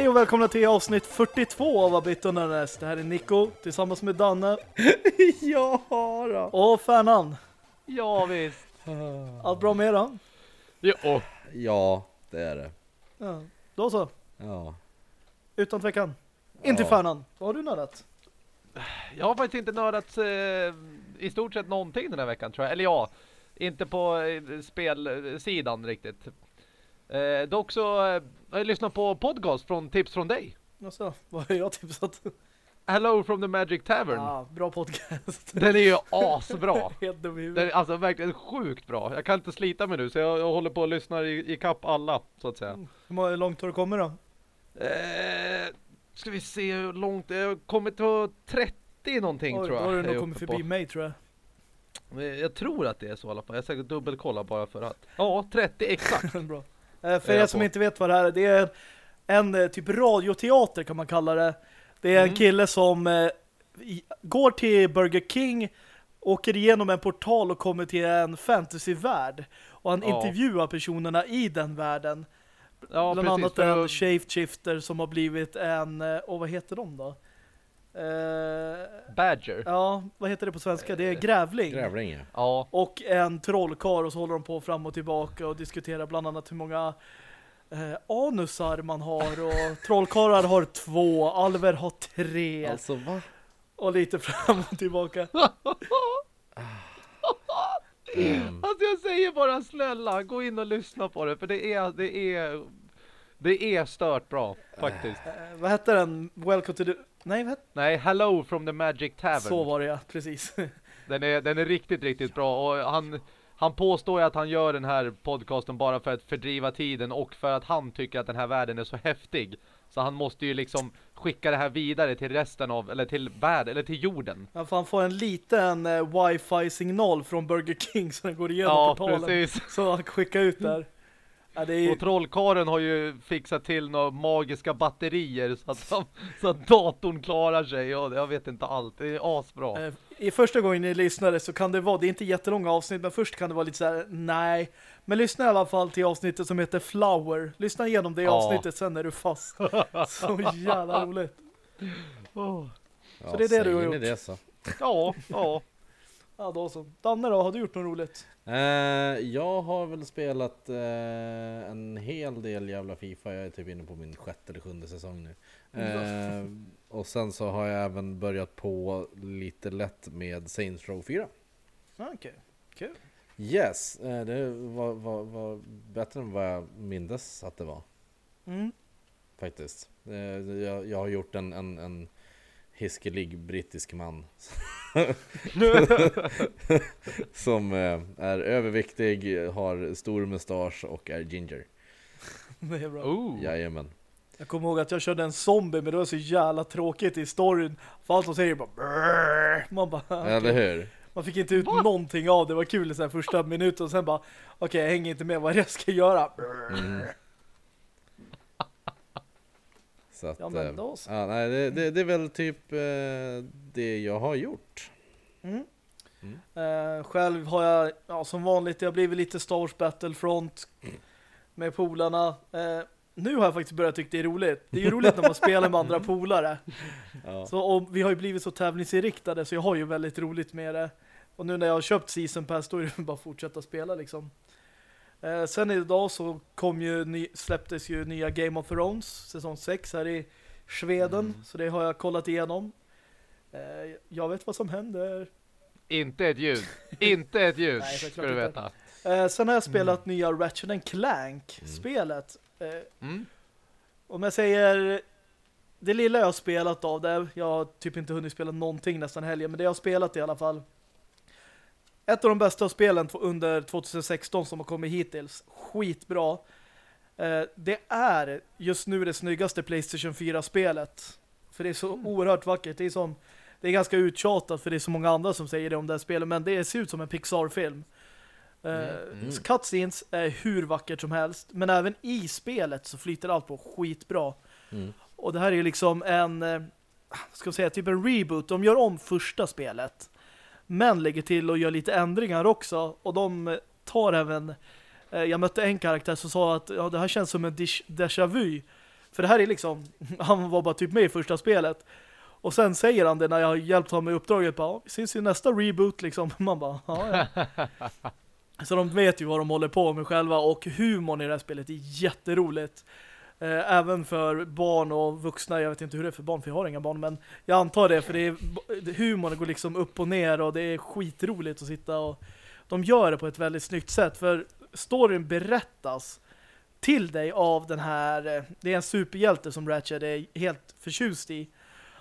Hej och välkomna till avsnitt 42 av Abit Närnäs. Det här är Nico tillsammans med Danne. ja då. Och Färnan. Ja, visst. Allt bra med då? Jo. Ja, det är det. Ja, då så. Ja. Utan tvekan. Inte Ja. Färnan. Vad har du nördat? Jag har faktiskt inte nördat eh, i stort sett någonting den här veckan tror jag. Eller ja, inte på eh, spelsidan riktigt. Eh, dock så eh, har jag lyssnat på podcast från Tips från dig. Alltså, vad har jag tipsat? Hello from the Magic Tavern. Ja, bra podcast. Den är ju asbra. Helt dum i Den är alltså verkligen sjukt bra. Jag kan inte slita mig nu så jag, jag håller på och lyssnar i, i kapp alla så att säga. Hur många- hur långt har du kommit då? Eh, ska vi se hur långt, jag har kommit till 30 någonting Oj, tror då jag. har du nog kommit förbi på. mig tror jag. Men Jag tror att det är så i alla fall. Jag ska säkert dubbelkolla bara för att. Ja, 30 exakt. bra. Eh, för er som inte vet vad det här är, det är en, en eh, typ radioteater kan man kalla det. Det är en Mm. kille som eh, går till Burger King, åker igenom en portal och kommer till en fantasyvärld. Och han Ja. intervjuar personerna i den världen. Ja, Bland precis. annat en shapeshifter som har blivit en, eh, och vad heter de då? Eh, Badger. ja, vad heter det på svenska? Det är grävling. Grävling ja. Ja. Och en trollkar och så håller de på fram och tillbaka och diskuterar bland annat hur många eh, anusar man har och trollkarlar har två, alver har tre Alltså va? och lite fram och tillbaka. Mm. Alltså jag säger bara snälla, gå in och lyssna på det. För det är, det är, det är stört bra faktiskt. Eh, vad hette den? Welcome to the... Nej, vad. Nej, Hello from the Magic Tavern. Så var det ja, precis. Den är, den är riktigt, riktigt bra. Och han, han påstår att han gör den här podcasten bara för att fördriva tiden och för att han tycker att den här världen är så häftig. Så han måste ju liksom skicka det här vidare till resten av, eller till världen, eller till jorden. Han får- han får en liten eh, wifi-signal från Burger King så den går igenom Ja, portalen. precis. Så han skickar ut där. Ja, det är. Och trollkaren har ju fixat till några magiska batterier så att, så att datorn klarar sig. Och jag vet inte allt. Det är asbra. Eh, I första gången ni lyssnade så kan det vara, det är inte jättelånga avsnitt, men först kan det vara lite så här: nej. Men lyssna i alla fall till avsnittet som heter Flower. Lyssna igenom det Ja. avsnittet, sen är du fast. Så jävla roligt. Oh. Ja, Så det är det du har gjort. det så. Ja, ja. Ja, då så. Danne då, har du gjort något roligt? Eh, jag har väl spelat eh, en hel del jävla Fifa. Jag är typ inne på min sjätte eller sjunde säsong nu. Eh, och sen så har jag även börjat på lite lätt med Saints Row 4. Ah, Okej, kul. Yes, eh, det var, var, var bättre än vad jag mindes att det var. Mm. Faktiskt. Eh, Jag, jag har gjort en, en, en hiskelig brittisk man. som eh, är överviktig, har stor mustasch och är ginger. Det är bra. Oh. Jajamän. Jag kommer ihåg att jag körde en zombie, men det var så jävla tråkigt i storyn. För allt de säger bara brrr. Man bara, okej. Eller hur? Man fick inte ut någonting av det. Det var kul i så första minuten och sen bara, okej, jag hänger inte med vad jag ska göra. Mm. Så att, Ja, men eh, då så. ja, nej, det, det, det är väl typ eh, det jag har gjort. Mm. Mm. Eh, själv har jag, ja, som vanligt, jag har blivit lite Star Wars Battlefront med polarna. Eh, nu har jag faktiskt börjat tycka det är roligt. Det är ju roligt när man spelar med andra polare. Ja. Så, och vi har ju blivit så tävlingsinriktade så jag har ju väldigt roligt med det. Och nu när jag har köpt Season Pass då är det bara att fortsätta spela liksom. Eh, sen idag så kom ju ny, släpptes ju nya Game of Thrones säsong 6 här i Sveden. Så det har jag kollat igenom. Eh, jag vet vad som händer. Inte ett ljud. Inte ett ljud, Nej, ska du veta. Eh, sen har jag spelat nya Ratchet and Clank-spelet. Eh, Mm. om jag säger det lilla jag har spelat av det, jag har typ inte hunnit spela någonting nästan helgen, men det jag har spelat i alla fall. Ett av de bästa spelen under 2016 som har kommit hittills. Skitbra. Eh, det är just nu det snyggaste Playstation 4-spelet. För det är så oerhört vackert. Det är som det är ganska uttjatat för det är så många andra som säger det om det här spelet, men det ser ut som en Pixar-film. Eh, Mm. Cutscenes är hur vackert som helst, men även i spelet så flyter allt på skitbra. Mm. Och det här är ju liksom en eh, ska jag säga, typ en reboot. De gör om första spelet. Men lägger till och gör lite ändringar också. Och de tar även eh, jag mötte en karaktär som sa att ja, det här känns som en déjà vu. För det här är liksom, han var bara typ med i första spelet. Och sen säger han det när jag har hjälpt honom med uppdraget. Bara, "Ja, vi ses i nästa reboot liksom. Man bara, ja, ja. Så de vet ju vad de håller på med själva. Och humorn i det här spelet är jätteroligt. Eh, Även för barn och vuxna. Jag vet inte hur det är för barn, för jag har inga barn. Men jag antar det, för det är, humorn går liksom upp och ner. Och det är skitroligt att sitta och... De gör det på ett väldigt snyggt sätt. För storyn berättas till dig av den här... eh, Det är en superhjälte som Ratchet är helt förtjust i.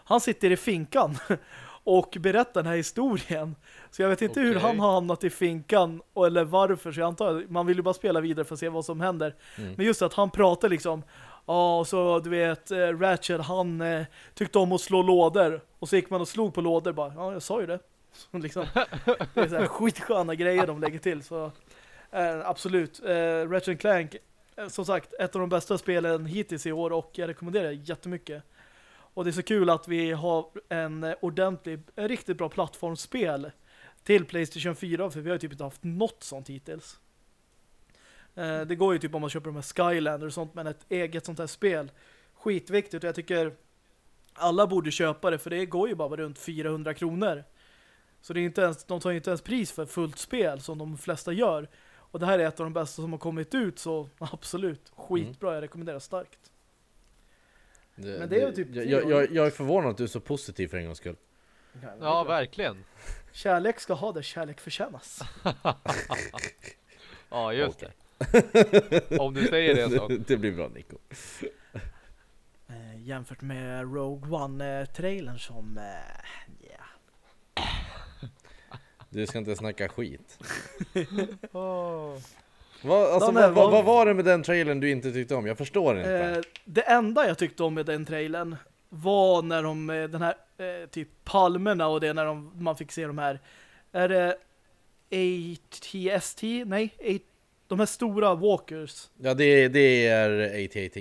Han sitter i finkan och berättar den här historien. Så jag vet inte hur Okej. han har hamnat i finkan eller varför. Så jag antar att man vill ju bara spela vidare för att se vad som händer. Mm. Men just att han pratar liksom Ja, och så du vet, eh, Ratchet han eh, tyckte om att slå lådor. Och så gick man och slog på lådor bara, ja jag sa ju det. Så liksom, det är så här skitsköna grejer de lägger till. Så eh, absolut, eh, Ratchet Clank, eh, som sagt, ett av de bästa spelen hittills i år och jag rekommenderar det jättemycket. Och det är så kul att vi har en ordentlig, en riktigt bra plattformsspel till Playstation 4 för vi har ju typ inte haft något sånt hittills. Eh, det går ju typ om man köper de här Skylander och sånt men ett eget sånt här spel skitviktigt och jag tycker alla borde köpa det för det går ju bara runt 400 kronor. Så det är inte ens, de tar ju inte ens pris för fullt spel som de flesta gör. Och det här är ett av de bästa som har kommit ut så absolut, skitbra, jag rekommenderar starkt. Det, Men det är ju typ jag, det jag, jag, är förvånad att du är så positiv för en gångs skull. Ja, verkligen. Kärlek ska ha det kärlek förtjänas. Ja, just Okej. det. Om du säger det så. det blir bra Nico. Eh, jämfört med Rogue One-trailern som... Eh, ja. Du ska inte snacka skit. Åh. Vad, alltså, vad, vad, vad- var det med den trailern du inte tyckte om? Jag förstår inte. Eh, det enda jag tyckte om med den trailern var när de, eh, den här eh, typ palmerna och det när de, man fick se de här, är det ATST? Nej, de här stora walkers. Ja, det, det är AT-AT.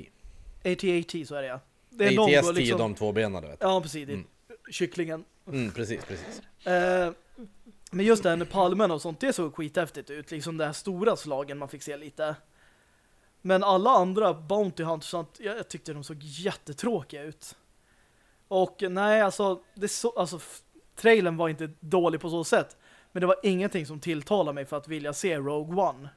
AT-AT så är det ja. Det är någon ATST går liksom- är de två benen vet Ja, precis. Mm. Kycklingen. Mm, precis, precis. Eh, men just med palmen och sånt, det såg skithäftigt ut. Liksom det här stora slagen man fick se lite. Men alla andra Bounty Hunters, sånt, jag, tyckte de såg jättetråkiga ut. Och nej, alltså, det så, alltså trailern var inte dålig på så sätt. Men det var ingenting som tilltalade mig för att vilja se Rogue One.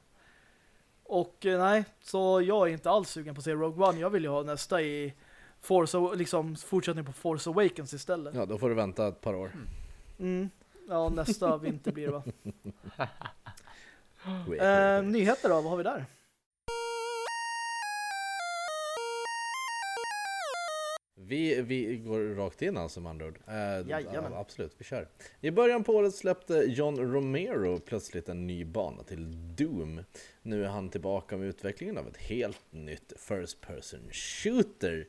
Och eh, nej, så jag är inte alls sugen på att se Rogue One. Jag vill ju ha nästa i Force, liksom fortsättning på Force Awakens istället. Ja, då får du vänta ett par år. Mm. Ja, nästa vinter blir det va? Eh, nyheter då, vad har vi där? Vi, vi går rakt in alltså med andra ord. Eh, absolut, vi kör. I början på året släppte John Romero plötsligt en ny bana till Doom. Nu är han tillbaka med utvecklingen av ett helt nytt First Person Shooter.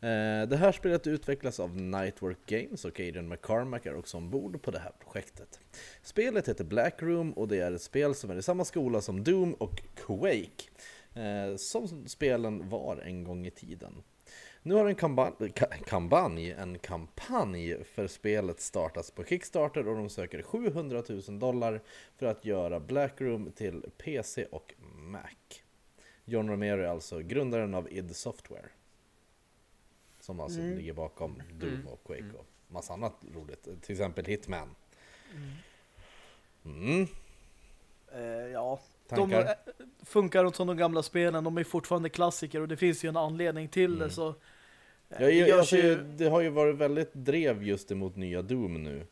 Eh, det här spelet utvecklas av Nightwork Games och Adrian McCormack är också ombord på det här projektet. Spelet heter Black Room och det är ett spel som är i samma skola som Doom och Quake. Eh, som spelen var en gång i tiden. Nu har en kampanj, ka- kampanj, en kampanj för spelet startats på Kickstarter och de söker 700 000 dollar för att göra Black Room till PC och Mac. John Romero är alltså grundaren av id Software. Som alltså Mm. ligger bakom Doom Mm. och Quake och massa annat roligt. Till exempel Hitman. Mm. Eh, ja, Tankar? eh, funkar som de gamla spelen. De är fortfarande klassiker och det finns ju en anledning till Mm. det. Så, eh, det jag, görs alltså, ju- det har ju varit väldigt drev just emot nya Doom nu.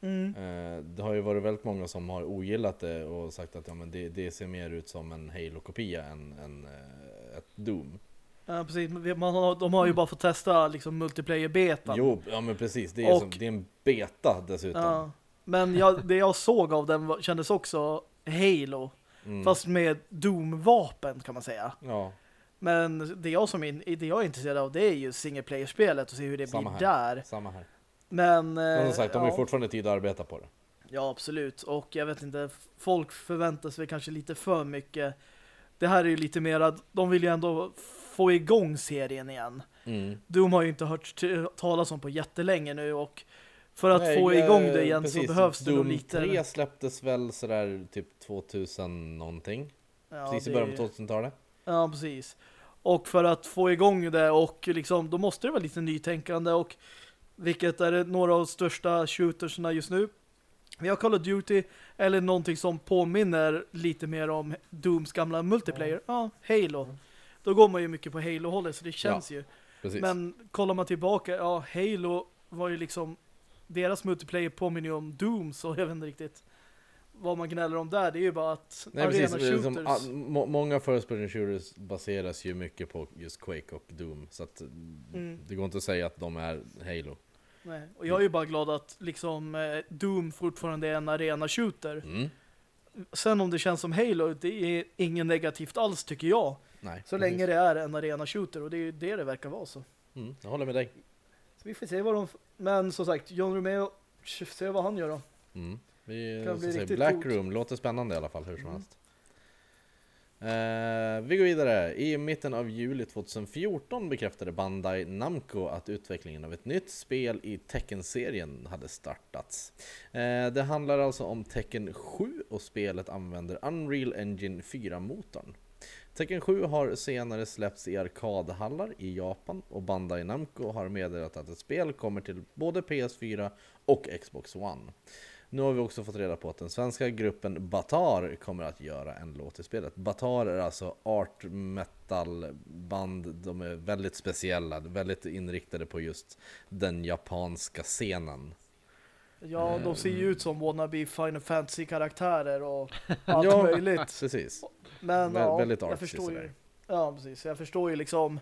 mm, Eh, Det har ju varit väldigt många som har ogillat det och sagt att ja, men det, det ser mer ut som en Halo-kopia än, än eh, ett Doom. ja, precis. Man har, de har ju bara fått testa liksom, multiplayer-betan. Jo, ja men precis. Det är, Och- som, det är en beta dessutom. Ja. Men jag, det jag såg av den kändes också Halo. Mm. Fast med Doom-vapen kan man säga. ja, Men det jag, som är, det jag är intresserad av det är ju single player-spelet och se hur det Samma blir där. samma här. Men, Men eh, som sagt, de har ja. fortfarande tid att arbeta på det. Ja, absolut. Och jag vet inte, folk förväntar sig kanske lite för mycket. Det här är ju lite mer att de vill ju ändå få igång serien igen. Mm. Doom har ju inte hört talas om på jättelänge nu och för att Nej, få igång det igen precis. så behövs det nog lite... 3 släpptes väl sådär typ 2000 någonting. Ja, precis i det- början på 2000-talet. Ja, precis. Och för att få igång det och liksom, då måste det vara lite nytänkande och vilket är några av de största shootersna just nu. Vi har Call of Duty eller någonting som påminner lite mer om Dooms gamla multiplayer. Ja, Halo. Då går man ju mycket på Halo-hållet så det känns ju. Precis. Men kollar man tillbaka, ja, Halo var ju liksom deras multiplayer påminner ju om Doom så jag vet inte riktigt vad man gnäller om där. Det är ju bara att Nej, arena precis. shooters... A, må, många first person shooters baseras ju mycket på just Quake och Doom. Så att Mm. det går inte att säga att de är Halo. Nej. Och jag är ju bara glad att liksom eh, Doom fortfarande är en arena shooter. Mm. Sen om det känns som Halo, det är ingen negativt alls tycker jag. Nej, Så länge det är en arena shooter och det är ju det det verkar vara så. Mm, jag håller med dig. Så vi får se vad de... Men som sagt, John Romeo, se vad han gör då. Mm. Vi, Kan bli säga, Black coolt. Room låter spännande i alla fall hur som Mm. helst. Eh, vi går vidare. I mitten av juli 2014 bekräftade Bandai Namco att utvecklingen av ett nytt spel i Tekken-serien hade startats. Eh, det handlar alltså om Tekken 7 och spelet använder Unreal Engine 4-motorn. Tekken 7 har senare släppts i arkadhallar i Japan och Bandai Namco har meddelat att ett spel kommer till både PS4 och Xbox One. Nu har vi också fått reda på att den svenska gruppen Batar kommer att göra en låt i spelet. Batar är alltså art metal band, de är väldigt speciella, väldigt inriktade på just den japanska scenen. Ja, de ser ju ut som wannabe Final Fantasy-karaktärer och allt Ja. möjligt. Precis. Men Vä- ja, väldigt jag förstår ju. Ja, precis. Jag förstår ju liksom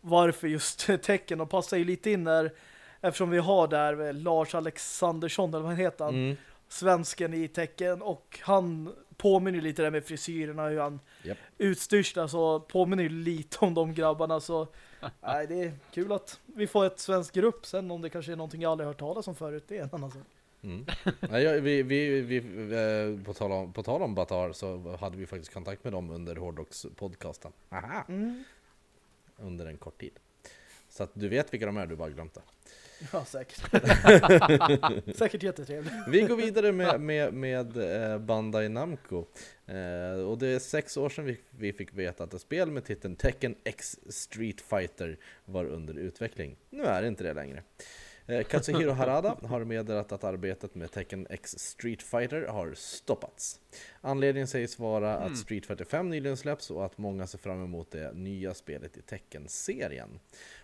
varför just tecken och passar ju lite in där eftersom vi har där Lars Alexandersson eller vad han heter han, Mm. svensken i tecken och han påminner lite där med frisyrerna hur han Japp. utstyrslar så påminner ju lite om de grabbarna så nej, det är kul att vi får ett svensk grupp sen om det kanske är någonting jag aldrig hört talas om förut det är en annan sak. Mm. Nej, vi, vi, vi, eh, på, tal om, på tal om Batar så hade vi faktiskt kontakt med dem under Hårdrocks-podcasten. Mm. Under en kort tid. Så att du vet vilka de är, du bara glömt det. Ja, säkert. säkert jättetrevligt. Vi går vidare med, med, med eh, Bandai Namco. Eh, och det är sex år sedan vi, vi fick veta att ett spel med titeln Tekken X Street Fighter var under utveckling. Nu är det inte det längre. Eh, Katsuhiro Harada har meddelat att arbetet med Tekken X Street Fighter har stoppats. Anledningen sägs vara Mm. att Street Fighter 5 nyligen släpps och att många ser fram emot det nya spelet i Tekken-serien.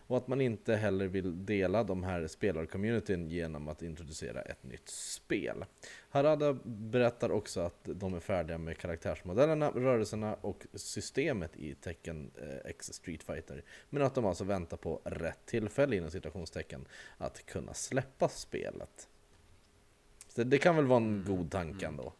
Och att man inte heller vill dela de här spelarcommunityn genom att introducera ett nytt spel. Harada berättar också att de är färdiga med karaktärsmodellerna, rörelserna och systemet i Tekken eh, X Street Fighter. Men att de alltså väntar på rätt tillfälle inom citationstecken att kunna släppa spelet. Så det kan väl vara en Mm, god tanke ändå.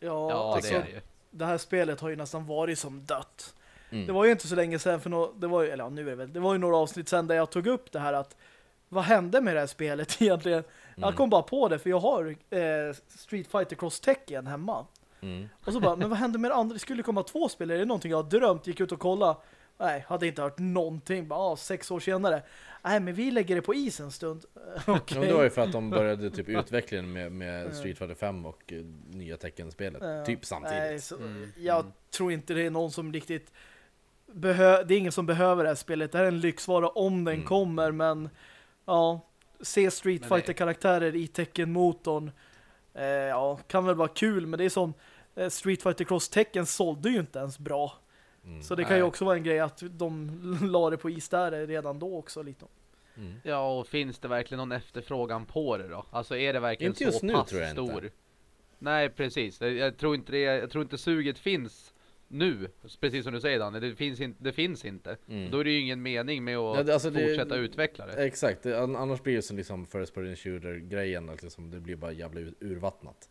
Ja, Ja, alltså, det är det ju. det här spelet har ju nästan varit som dött. Mm. Det var ju inte så länge sedan för no det var ju, eller ja, nu är det väl, det var ju några avsnitt sedan där jag tog upp det här att vad hände med det här spelet egentligen? Jag Mm. kom bara på det för jag har eh, Street Fighter Cross Tekken hemma. Mm. Och så bara, men vad hände med det andra? Det skulle komma två spel, är det någonting jag har drömt? Gick ut och kolla. Nej, hade inte hört någonting. Bara, ah, sex år senare. Nej, men vi lägger det på is en stund. Ja, men det var ju för att de började typ utvecklingen med, med. Street Fighter 5 och eh, nya Tekken-spelet. Ja. Typ samtidigt. Nej, så, Mm, jag mm. tror inte det är någon som riktigt behö det är ingen som behöver det här spelet. Det här är en lyxvara om den Mm. kommer, men ja, se Street Fighter-karaktärer i Tekken-motorn eh, ja, kan väl vara kul, men det är som eh, Street Fighter Cross Tekken sålde ju inte ens bra. Mm. Så det kan ju också vara en grej att de la det på is där redan då också lite. Mm. Ja, och finns det verkligen någon efterfrågan på det då? Alltså är det verkligen Inte just så nu, pass tror jag inte. stor? Nej, precis. Jag- Jag tror inte det, jag tror inte suget finns nu, precis som du säger Dan. Det finns inte, det finns inte. Mm. Då är det ju ingen mening med att Ja, det- alltså det- fortsätta utveckla det. Exakt, det, an- annars blir det som liksom first person shooter grejen, att liksom det blir bara jävla ur- urvattnat.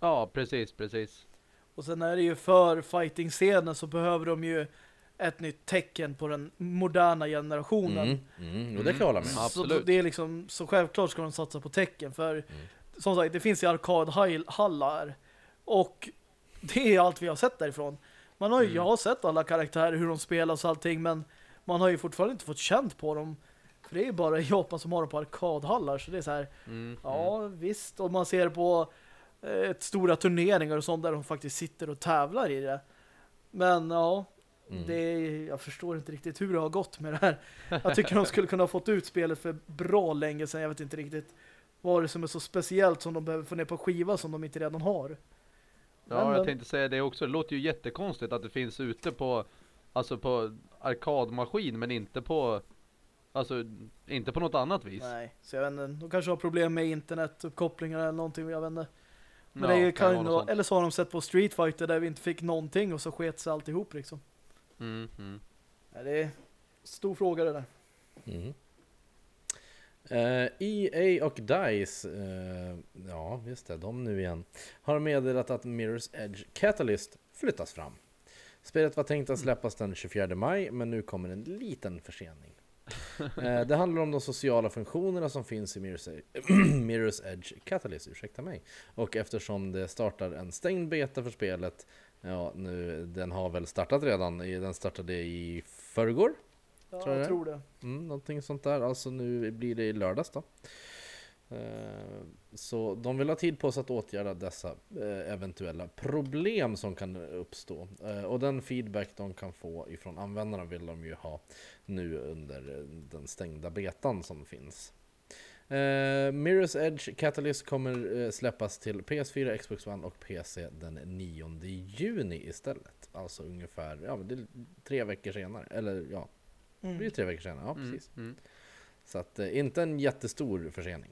Ja, precis, precis. Och sen är det ju för fighting-scenen så behöver de ju ett nytt tecken på den moderna generationen. Mm. Mm. Och det kan jag hålla med. Mm. Så Absolut. det är liksom, så självklart ska de satsa på tecken för som sagt, det finns ju arkadhallar och det är allt vi har sett därifrån. Man har ju, Mm. jag har sett alla karaktärer, hur de spelas och allting, men man har ju fortfarande inte fått känt på dem. För det är bara i Japan som har dem på arkadhallar, så det är så här, Mm. ja visst, och man ser på eh, ett stora turneringar och sånt där de faktiskt sitter och tävlar i det. Men ja, Mm. Det är, jag förstår inte riktigt hur det har gått med det här. Jag tycker de skulle kunna ha fått ut spelet för bra länge sedan. Jag vet inte riktigt vad det som är så speciellt som de behöver få ner på skiva som de inte redan har. Ja, Men, jag tänkte säga det också. Det låter ju jättekonstigt att det finns ute på alltså på arkadmaskin men inte på alltså inte på något annat vis. Nej, så jag vet inte. De kanske har problem med internetuppkopplingar eller någonting, jag vet inte. Men Ja, det är ju kan sånt. eller så har de sett på Street Fighter där vi inte fick någonting och så sket sig alltihop liksom. Mm, mm. Ja, det är stor fråga det där. Mm. Eh, EA och DICE, eh, ja just det, de nu igen, har meddelat att Mirror's Edge Catalyst flyttas fram. Spelet var tänkt att släppas den 24 maj, men nu kommer en liten försening. Eh, det handlar om de sociala funktionerna som finns i Mirror's Edge, Mirror's Edge Catalyst, ursäkta mig. Och eftersom det startar en stängd beta för spelet, ja nu, den har väl startat redan, den startade i förrgår. Ja, Tror jag jag det. tror det. Mm, någonting sånt där. Alltså nu blir det i lördags då. Eh, Så de vill ha tid på sig att åtgärda dessa eh, eventuella problem som kan uppstå. Eh, Och den feedback de kan få ifrån användarna vill de ju ha nu under den stängda betan som finns. Mirror's Edge Catalyst kommer släppas till PS4, Xbox One och PC den 9 juni istället. Alltså ungefär ja, tre veckor senare. Eller ja, det blir Mm. tre veckor senare. Ja, Mm, precis. mm. Så att eh, inte en jättestor försening.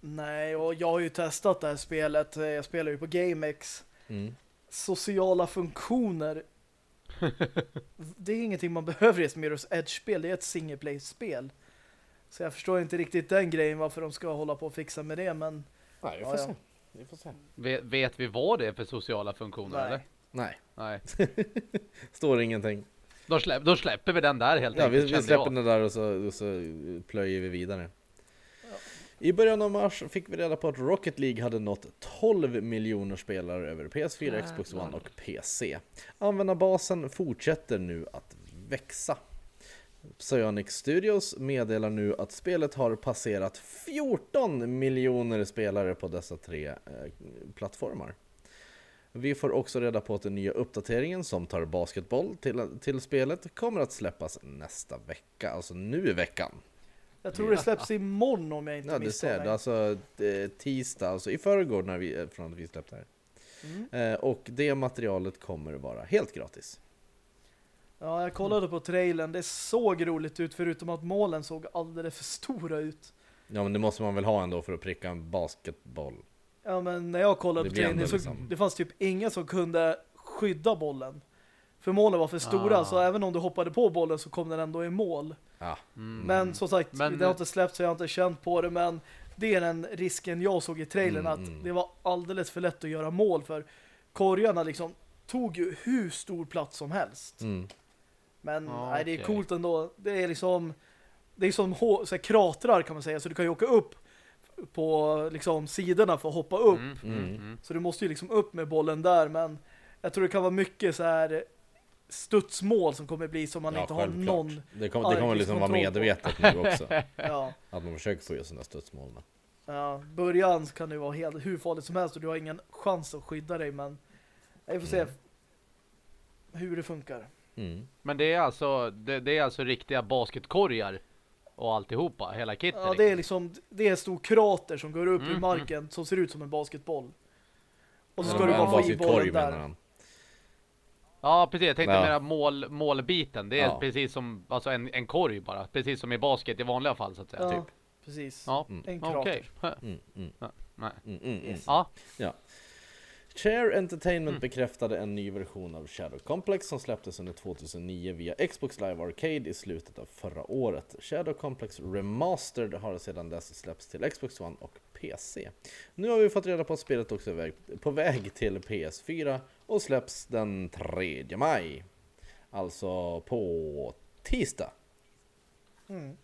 Nej, och jag har ju testat det här spelet. Eh, Jag spelar ju på GameX. Mm. Sociala funktioner. det är ingenting man behöver i ett Mirror's Edge-spel. Det är ett single play-spel. Så jag förstår inte riktigt den grejen varför de ska hålla på och fixa med det, men Nej, vi får ja. se. Vi får se. Vet, vet vi vad det är för sociala funktioner Nej. eller? Nej, Nej. står ingenting. Då, släpp, då släpper vi den där helt Ja, vi, enkelt. vi kände släpper jag. den där och så, och så plöjer vi vidare. I början av mars fick vi reda på att Rocket League hade nått 12 miljoner spelare över PS4, Xbox One och PC. Användarbasen fortsätter nu att växa. Psyonix Studios meddelar nu att spelet har passerat 14 miljoner spelare på dessa tre eh, plattformar. Vi får också reda på att den nya uppdateringen som tar basketboll till, till spelet kommer att släppas nästa vecka, alltså nu i veckan. jag tror det släpps imorgon om jag inte Ja, misstar mig. alltså tisdag, alltså i förrgår när vi, från att vi släppte det Mm. här. Eh, och det materialet kommer vara helt gratis. Ja, jag kollade på trailern. Det såg roligt ut förutom att målen såg alldeles för stora ut. Ja men det måste man väl ha ändå för att pricka en basketboll. Ja, men när jag kollade Det på ändå så liksom- det fanns typ ingen som kunde skydda bollen. För målen var för stora, Ah. så även om du hoppade på bollen så kom den ändå i mål. Ja, Mm. Men som sagt, Men- det har inte släppt så jag har inte känt på det, men det är den risken jag såg i trailern Mm, att mm. det var alldeles för lätt att göra mål för korgarna liksom tog ju hur stor plats som helst. mm. Men Ja, nej, det är okej. coolt ändå. Det är liksom det är som så här, kratrar kan man säga, så du kan ju åka upp på liksom sidorna för att hoppa upp. Mm, mm, Mm. mm. Så du måste ju liksom upp med bollen där, men jag tror det kan vara mycket så här studsmål som kommer bli som man ja inte har självklart. någon Det, kom, Ja, det kommer liksom vara kontroll på. medvetet nu också. ja, Att man försöker få just sådana studsmål. ja, början kan det vara helt hur farligt som helst och du har ingen chans att skydda dig, men jag får se Mm. hur det funkar. Mm. Men det är alltså det, det är alltså riktiga basketkorgar och alltihopa, hela kittet. Ja, det är liksom det är en stor krater som går upp Mm, ur marken som ser ut som en basketboll. Och så Ja, ska du bara få i bollen där. han. Ja, precis. Jag tänkte Ja. mera mål, målbiten. Det är Ja. precis som alltså en, en korg bara. Precis som i basket i vanliga fall så att säga. Ja, Typ. precis. Ja, Mm. En krater. Mm, mm, Nej. mm, mm, mm. Yes. Ja, Share Entertainment Mm. bekräftade en ny version av Shadow Complex som släpptes under 2009 via Xbox Live Arcade i slutet av förra året. Shadow Complex Remastered har sedan dess släppts till Xbox One och PC. Nu har vi fått reda på att spelet också är väg, på väg till PS4 och släpps den 3 maj. Alltså på tisdag. Mm.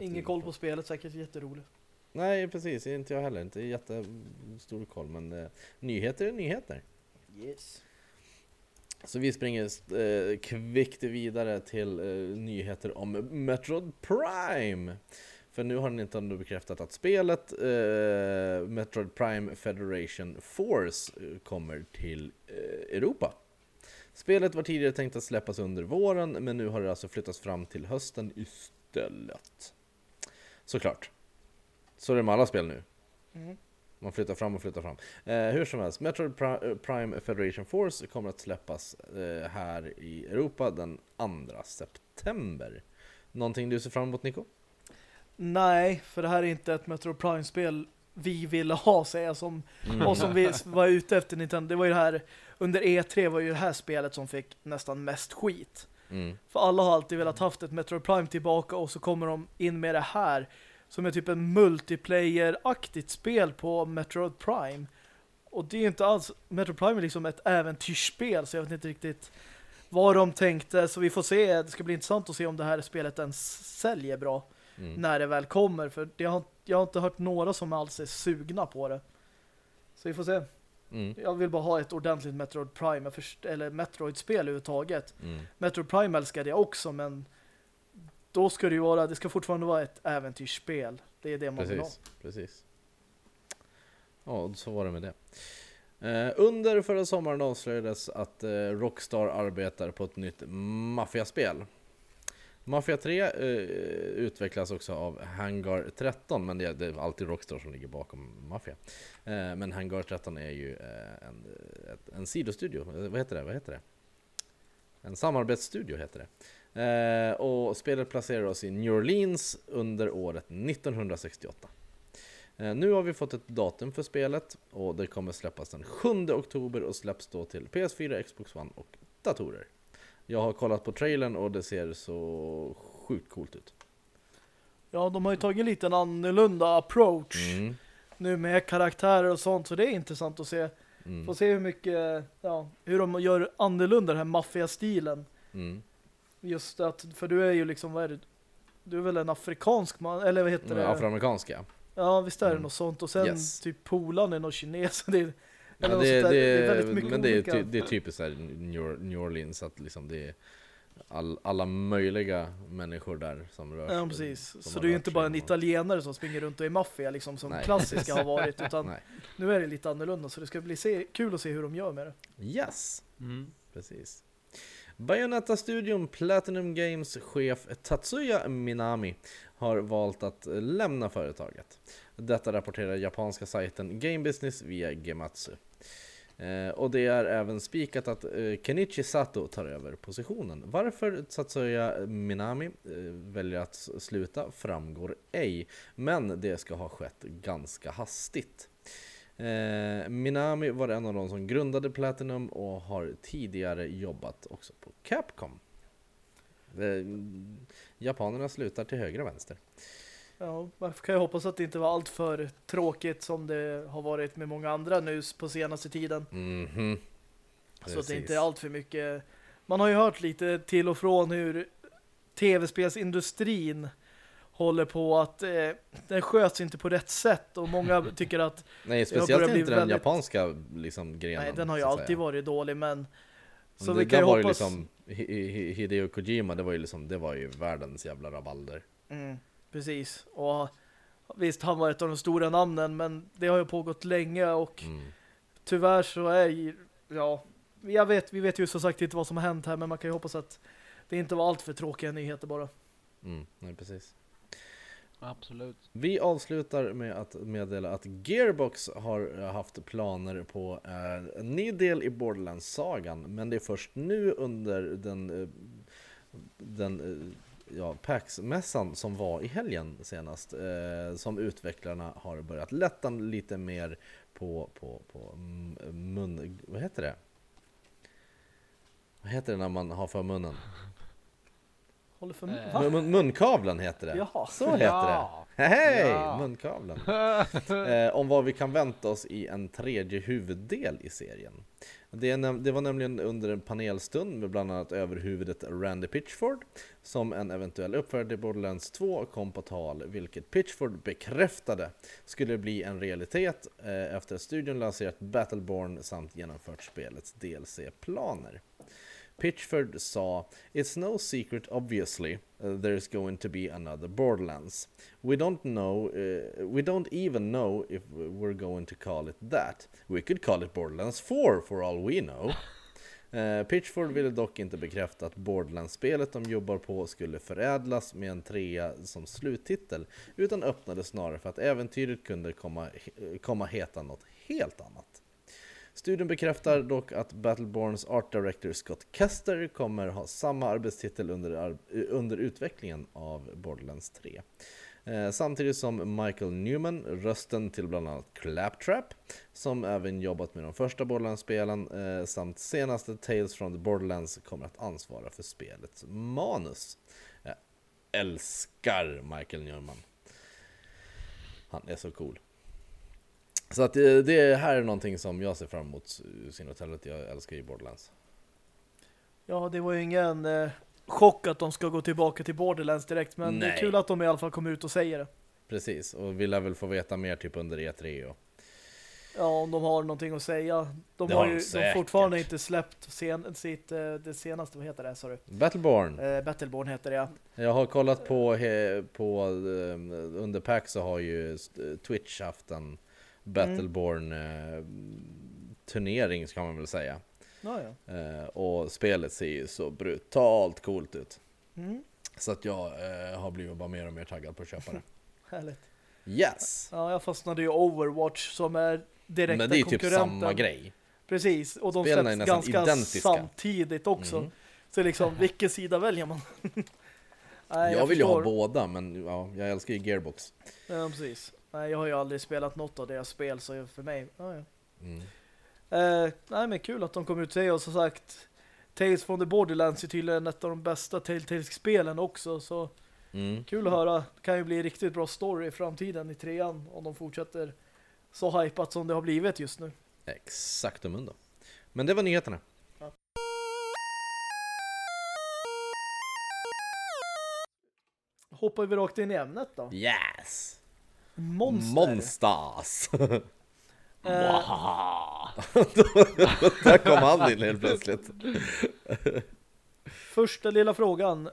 Ingen koll på spelet, säkert jätteroligt. Nej precis, inte jag heller. Inte jättestor koll men eh, nyheter är nyheter. Yes. Så vi springer eh, kvickt vidare till eh, nyheter om Metroid Prime. För nu har Nintendo bekräftat att spelet eh, Metroid Prime Federation Force eh, kommer till eh, Europa. Spelet var tidigare tänkt att släppas under våren, men nu har det alltså flyttats fram till hösten istället. Såklart. Så är det med alla spel nu. Mm. Man flyttar fram och flyttar fram. Eh, hur som helst, Metroid eh, Prime Federation Force kommer att släppas eh, här i Europa den 2 september. Någonting du ser fram emot Nico? Nej, för det här är inte ett Metro Prime-spel vi ville ha, säger jag, som, Mm. och som vi var ute efter Nintendo. Det var ju det här, under E3 var ju det här spelet som fick nästan mest skit. Mm. För alla har alltid velat haft ett Metro Prime tillbaka och så kommer de in med det här som är typ en multiplayer-aktigt spel på Metroid Prime. Och det är inte alls, Metro Prime är liksom ett äventyrsspel så jag vet inte riktigt vad de tänkte. Så vi får se, det ska bli intressant att se om det här spelet ens säljer bra Mm. när det väl kommer. För det har, jag har inte hört några som alls är sugna på det. Så vi får se. Mm. Jag vill bara ha ett ordentligt Metroid Prime, eller Metroid-spel överhuvudtaget. Mm. Metroid Prime älskade jag också, men då ska det ju vara, det ska fortfarande vara ett äventyrsspel. Det är det man vill ha. Precis. Ja, så var det med det. Eh, under förra sommaren avslöjades att eh, Rockstar arbetar på ett nytt maffiaspel. Mafia 3 eh, utvecklas också av Hangar 13, men det är, det är alltid Rockstar som ligger bakom Mafia. Eh, men Hangar 13 är ju eh, en, ett, en sidostudio, eh, vad heter det? Vad heter det? En samarbetsstudio heter det. Eh, och spelet placerar oss i New Orleans under året 1968. Eh, nu har vi fått ett datum för spelet och det kommer släppas den 7 oktober och släpps då till PS4, Xbox One och datorer. Jag har kollat på trailern och det ser så sjukt coolt ut. Ja, de har ju tagit en liten annorlunda approach Mm, nu med karaktärer och sånt, så det är intressant att se. mm, Få se hur mycket, ja, hur de gör annorlunda den här maffia-stilen. mm. Just att, för du är ju liksom, vad är det? Du är väl en afrikansk man, eller vad heter det? Afroamerikanska. Ja, visst är det Mm. något sånt. Och sen Yes. typ polan är någon kines. Det är, Ja, det, det, det är väldigt mycket men det är, olika. ty, det är typiskt så här New Orleans att liksom det är all, alla möjliga människor där som rör sig. Ja, precis. som Så det är inte bara en italienare som springer runt och är maffia liksom som Nej. klassiska har varit. Utan Nej. nu är det lite annorlunda så det ska bli se, kul att se hur de gör med det. Yes! Mm. Precis. Bayonetta-studion Platinum Games chef Tatsuya Minami har valt att lämna företaget. Detta rapporterar japanska sajten Game Business via Gematsu. Eh, och det är även spikat att eh, Kenichi Sato tar över positionen. Varför Tatsuya Minami eh, väljer att sluta framgår ej, men det ska ha skett ganska hastigt. Eh, Minami var en av de som grundade Platinum och har tidigare jobbat också på Capcom. Eh, japanerna slutar till höger och vänster. Ja, varför kan jag hoppas att det inte var allt för tråkigt som det har varit med många andra nu på senaste tiden. Mhm. Så att det inte är allt för mycket. Man har ju hört lite till och från hur tv-spelsindustrin håller på att eh, den sköts inte på rätt sätt och många tycker att Nej, speciellt inte den väldigt- japanska liksom, grenen. nej, den har ju alltid säga. varit dålig men så det, vi kan ju hoppas liksom Hi- Hi- Hideo Kojima, det var ju liksom, det var ju världens jävla rabalder. mm, precis och visst han var ett av de stora namnen men det har ju pågått länge och Mm. tyvärr så är ju, ja jag vet, vi vet ju som sagt inte vad som har hänt här men man kan ju hoppas att det inte var allt för tråkiga nyheter bara. Mm, nej, precis. Absolut. Vi avslutar med att meddela att Gearbox har eh, haft planer på eh, en ny del i Borderlands-sagan, men det är först nu under den, eh, den ja, PAX-mässan som var i helgen senast, eh, som utvecklarna har börjat lätta lite mer på, på, på mm, mun... Vad heter det? Vad heter det när man har för munnen? Håller för Eh. Va? Mun, mun, munkavlen heter det. Jaha. Så heter Ja. det. Hej! Ja. Munkavlen. eh, om vad vi kan vänta oss i en tredje huvuddel i serien. Det, det var nämligen under en panelstund med bland annat överhuvudet Randy Pitchford som en eventuell uppföljare till Borderlands 2 kom på tal, vilket Pitchford bekräftade skulle bli en realitet eh, efter att studion lanserat Battleborn samt genomfört spelets DLC-planer. Pitchford sa It's no secret obviously uh, there's going to be another Borderlands. We don't know, uh, we don't even know if we're going to call it that. We could call it Borderlands 4 for all we know. Uh, Pitchford ville dock inte bekräfta att Borderlands-spelet de jobbar på skulle förädlas med en trea som sluttitel, utan öppnade snarare för att äventyret kunde komma, komma heta något helt annat. Studion bekräftar dock att Battleborns Art Director Scott Kester kommer ha samma arbetstitel under, under utvecklingen av Borderlands 3. Eh, samtidigt som Michael Newman, rösten till bland annat Claptrap, som även jobbat med de första Borderlands-spelen eh, samt senaste Tales from the Borderlands kommer att ansvara för spelets manus. Jag älskar Michael Newman. Han är så cool. Så att det, det här är någonting som jag ser fram emot Sinnotellet. Jag älskar ju Borderlands. Ja, det var ju ingen eh, chock att de ska gå tillbaka till Borderlands direkt, men det är Nej. kul att de i alla fall kommer ut och säger det. Precis, och vi lär väl få veta mer typ under E3 och Ja, om de har någonting att säga. De Det har ju de fortfarande inte släppt sen, sitt, eh, det senaste, vad heter det, sorry? Battleborn. Eh, Battleborn heter det, ja. Jag har kollat på, he, på eh, under PAX så har ju eh, Twitch haft en Battleborn eh, turnering ska man väl säga. Ja. Eh, och spelet ser ju så brutalt coolt ut. Mm, Så att jag eh, har blivit bara mer och mer taggad på att köpa det. härligt. Yes! Ja, jag fastnade ju Overwatch som är direkta Men det är ju typ konkurrenten. samma grej. Precis, och de Spelen släpps ganska identiska. samtidigt också. Mm. Så liksom, vilken sida väljer man? Nej, jag, vill ju ha förstår. båda men ja, jag älskar ju Gearbox. Ja, precis. Nej, jag har ju aldrig spelat något av deras spel, så för mig, ja, ja. Mm. Eh, nej men kul att de kom ut till och som sagt Tales from the Borderlands är tydligen ett av de bästa Telltale-spelen också så Mm. kul att höra. Det kan ju bli riktigt bra story i framtiden i trean om de fortsätter så hypat som det har blivit just nu. Exakt om då. Men det var nyheterna. Hoppar vi rakt in i ämnet då. Yes! Monster. Monsters! Eh, Där kom han in helt plötsligt. första lilla frågan.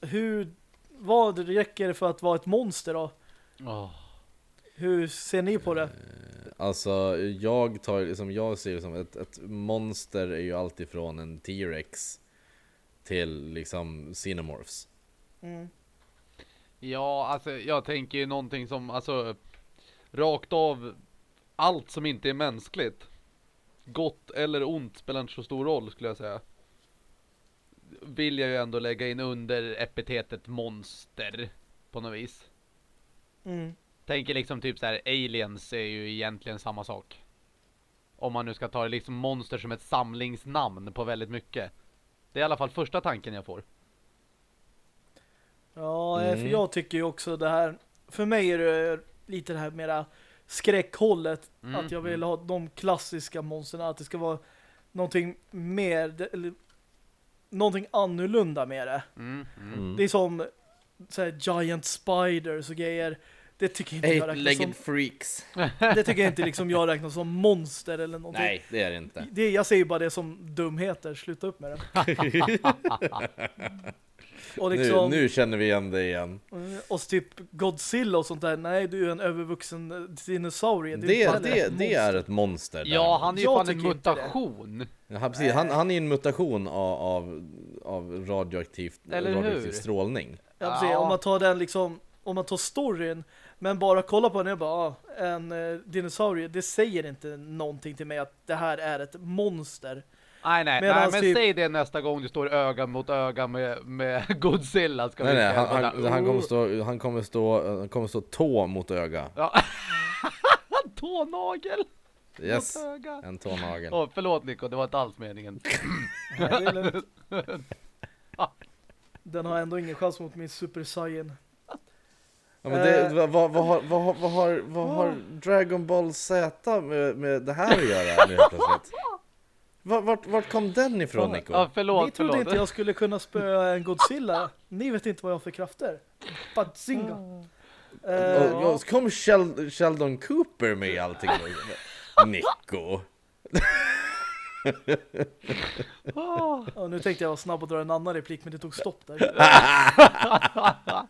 Hur, vad räcker det för att vara ett monster då? Åh. Hur ser ni på det? Alltså, jag tar liksom, jag ser det som ett, ett monster är ju alltifrån en T-Rex till liksom Xenomorphs. Mm. Ja, alltså jag tänker ju någonting som, alltså rakt av allt som inte är mänskligt. Gott eller ont spelar inte så stor roll skulle jag säga. Vill jag ju ändå lägga in under epitetet monster på något vis. Mm. Tänker liksom typ så här, aliens är ju egentligen samma sak. Om man nu ska ta det liksom monster som ett samlingsnamn på väldigt mycket. Det är i alla fall första tanken jag får. Ja, eh, för Mm. jag tycker ju också det här, för mig är det lite det här mera skräckhållet, Mm, att jag vill mm. ha de klassiska monstren, att det ska vara någonting mer, eller någonting annorlunda med det. Mm, mm. Mm. Det är som så här, giant spiders och grejer. Det tycker inte jag räknas som, freaks. det tycker jag inte liksom jag räknas som monster eller någonting. Nej, det är det inte. Det, jag säger ju bara det som dumheter, sluta upp med det. och liksom, Nu, nu känner vi igen det igen. Och typ Godzilla och sånt där. Nej, du är en övervuxen dinosaurie. Du är Det, inte heller det, ett det är ett monster. Ja, han är ju Jag fan en det. mutation. Ja, precis. Han, han är en mutation av, av, av radioaktivt, Eller hur? radioaktiv strålning. Ja, precis. Ja. Om man tar den liksom, om man tar storyn, men bara kolla på den och bara, ah, en eh, dinosaurie, det säger inte någonting till mig att det här är ett monster. Nej, nej, nej men typ- säg det nästa gång du står öga mot öga med, med Godzilla. Ska Nej, vi nej, han, han, han, kommer "Oh." stå, han, kommer stå, han kommer stå tå mot öga. Ja. Tånagel Yes, mot öga. en tånagel. Åh, förlåt Nico, det var inte alls meningen. Nej. Den har ändå ingen chans mot min Super Saiyan. Ja, men det, Eh. vad, vad, vad, har, vad, har- vad, har, har Dragon Ball Z med, med det här att göra nu plötsligt? Vart, vart, kom den ifrån Nico? Ja, förlåt, Ni trodde förlåt. inte jag skulle kunna spöa en Godzilla. Ni vet inte vad jag har för krafter. Badzinga. Eh, Och, och, så kom Shel- Sheldon Cooper med i allting. Nico. Ja, nu tänkte jag vara snabb och dra en annan replik men det tog stopp där.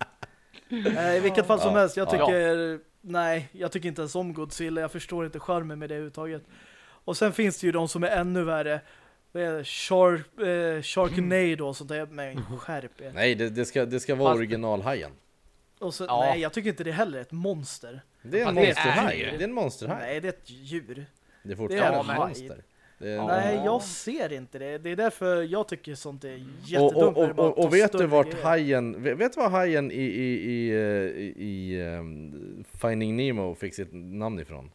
Eh, I vilket fall som helst, jag Ja. tycker nej, jag tycker inte ens om Godzilla. Jag förstår inte charmen med det överhuvudtaget. Och sen finns det ju de som är ännu värre. vad är det? Sharp, eh, Sharknado och sånt där. Men skärp er. Nej, det, det, ska, det ska vara Fast- originalhajen. Och så, Ja. Nej, jag tycker inte det heller är ett monster. Det är en det monsterhaj. Det är en monsterhaj. Nej, det är ett djur. Det är fortfarande ett monster. Det är, Nej, Ja. jag ser inte det. Det är därför jag tycker sånt är och, jättedumt. och, det bara och, och, tar och vet du vart grejer. hajen, vet du var hajen i, i, i, eh, i, i ehm, Finding Nemo fick sitt namn ifrån?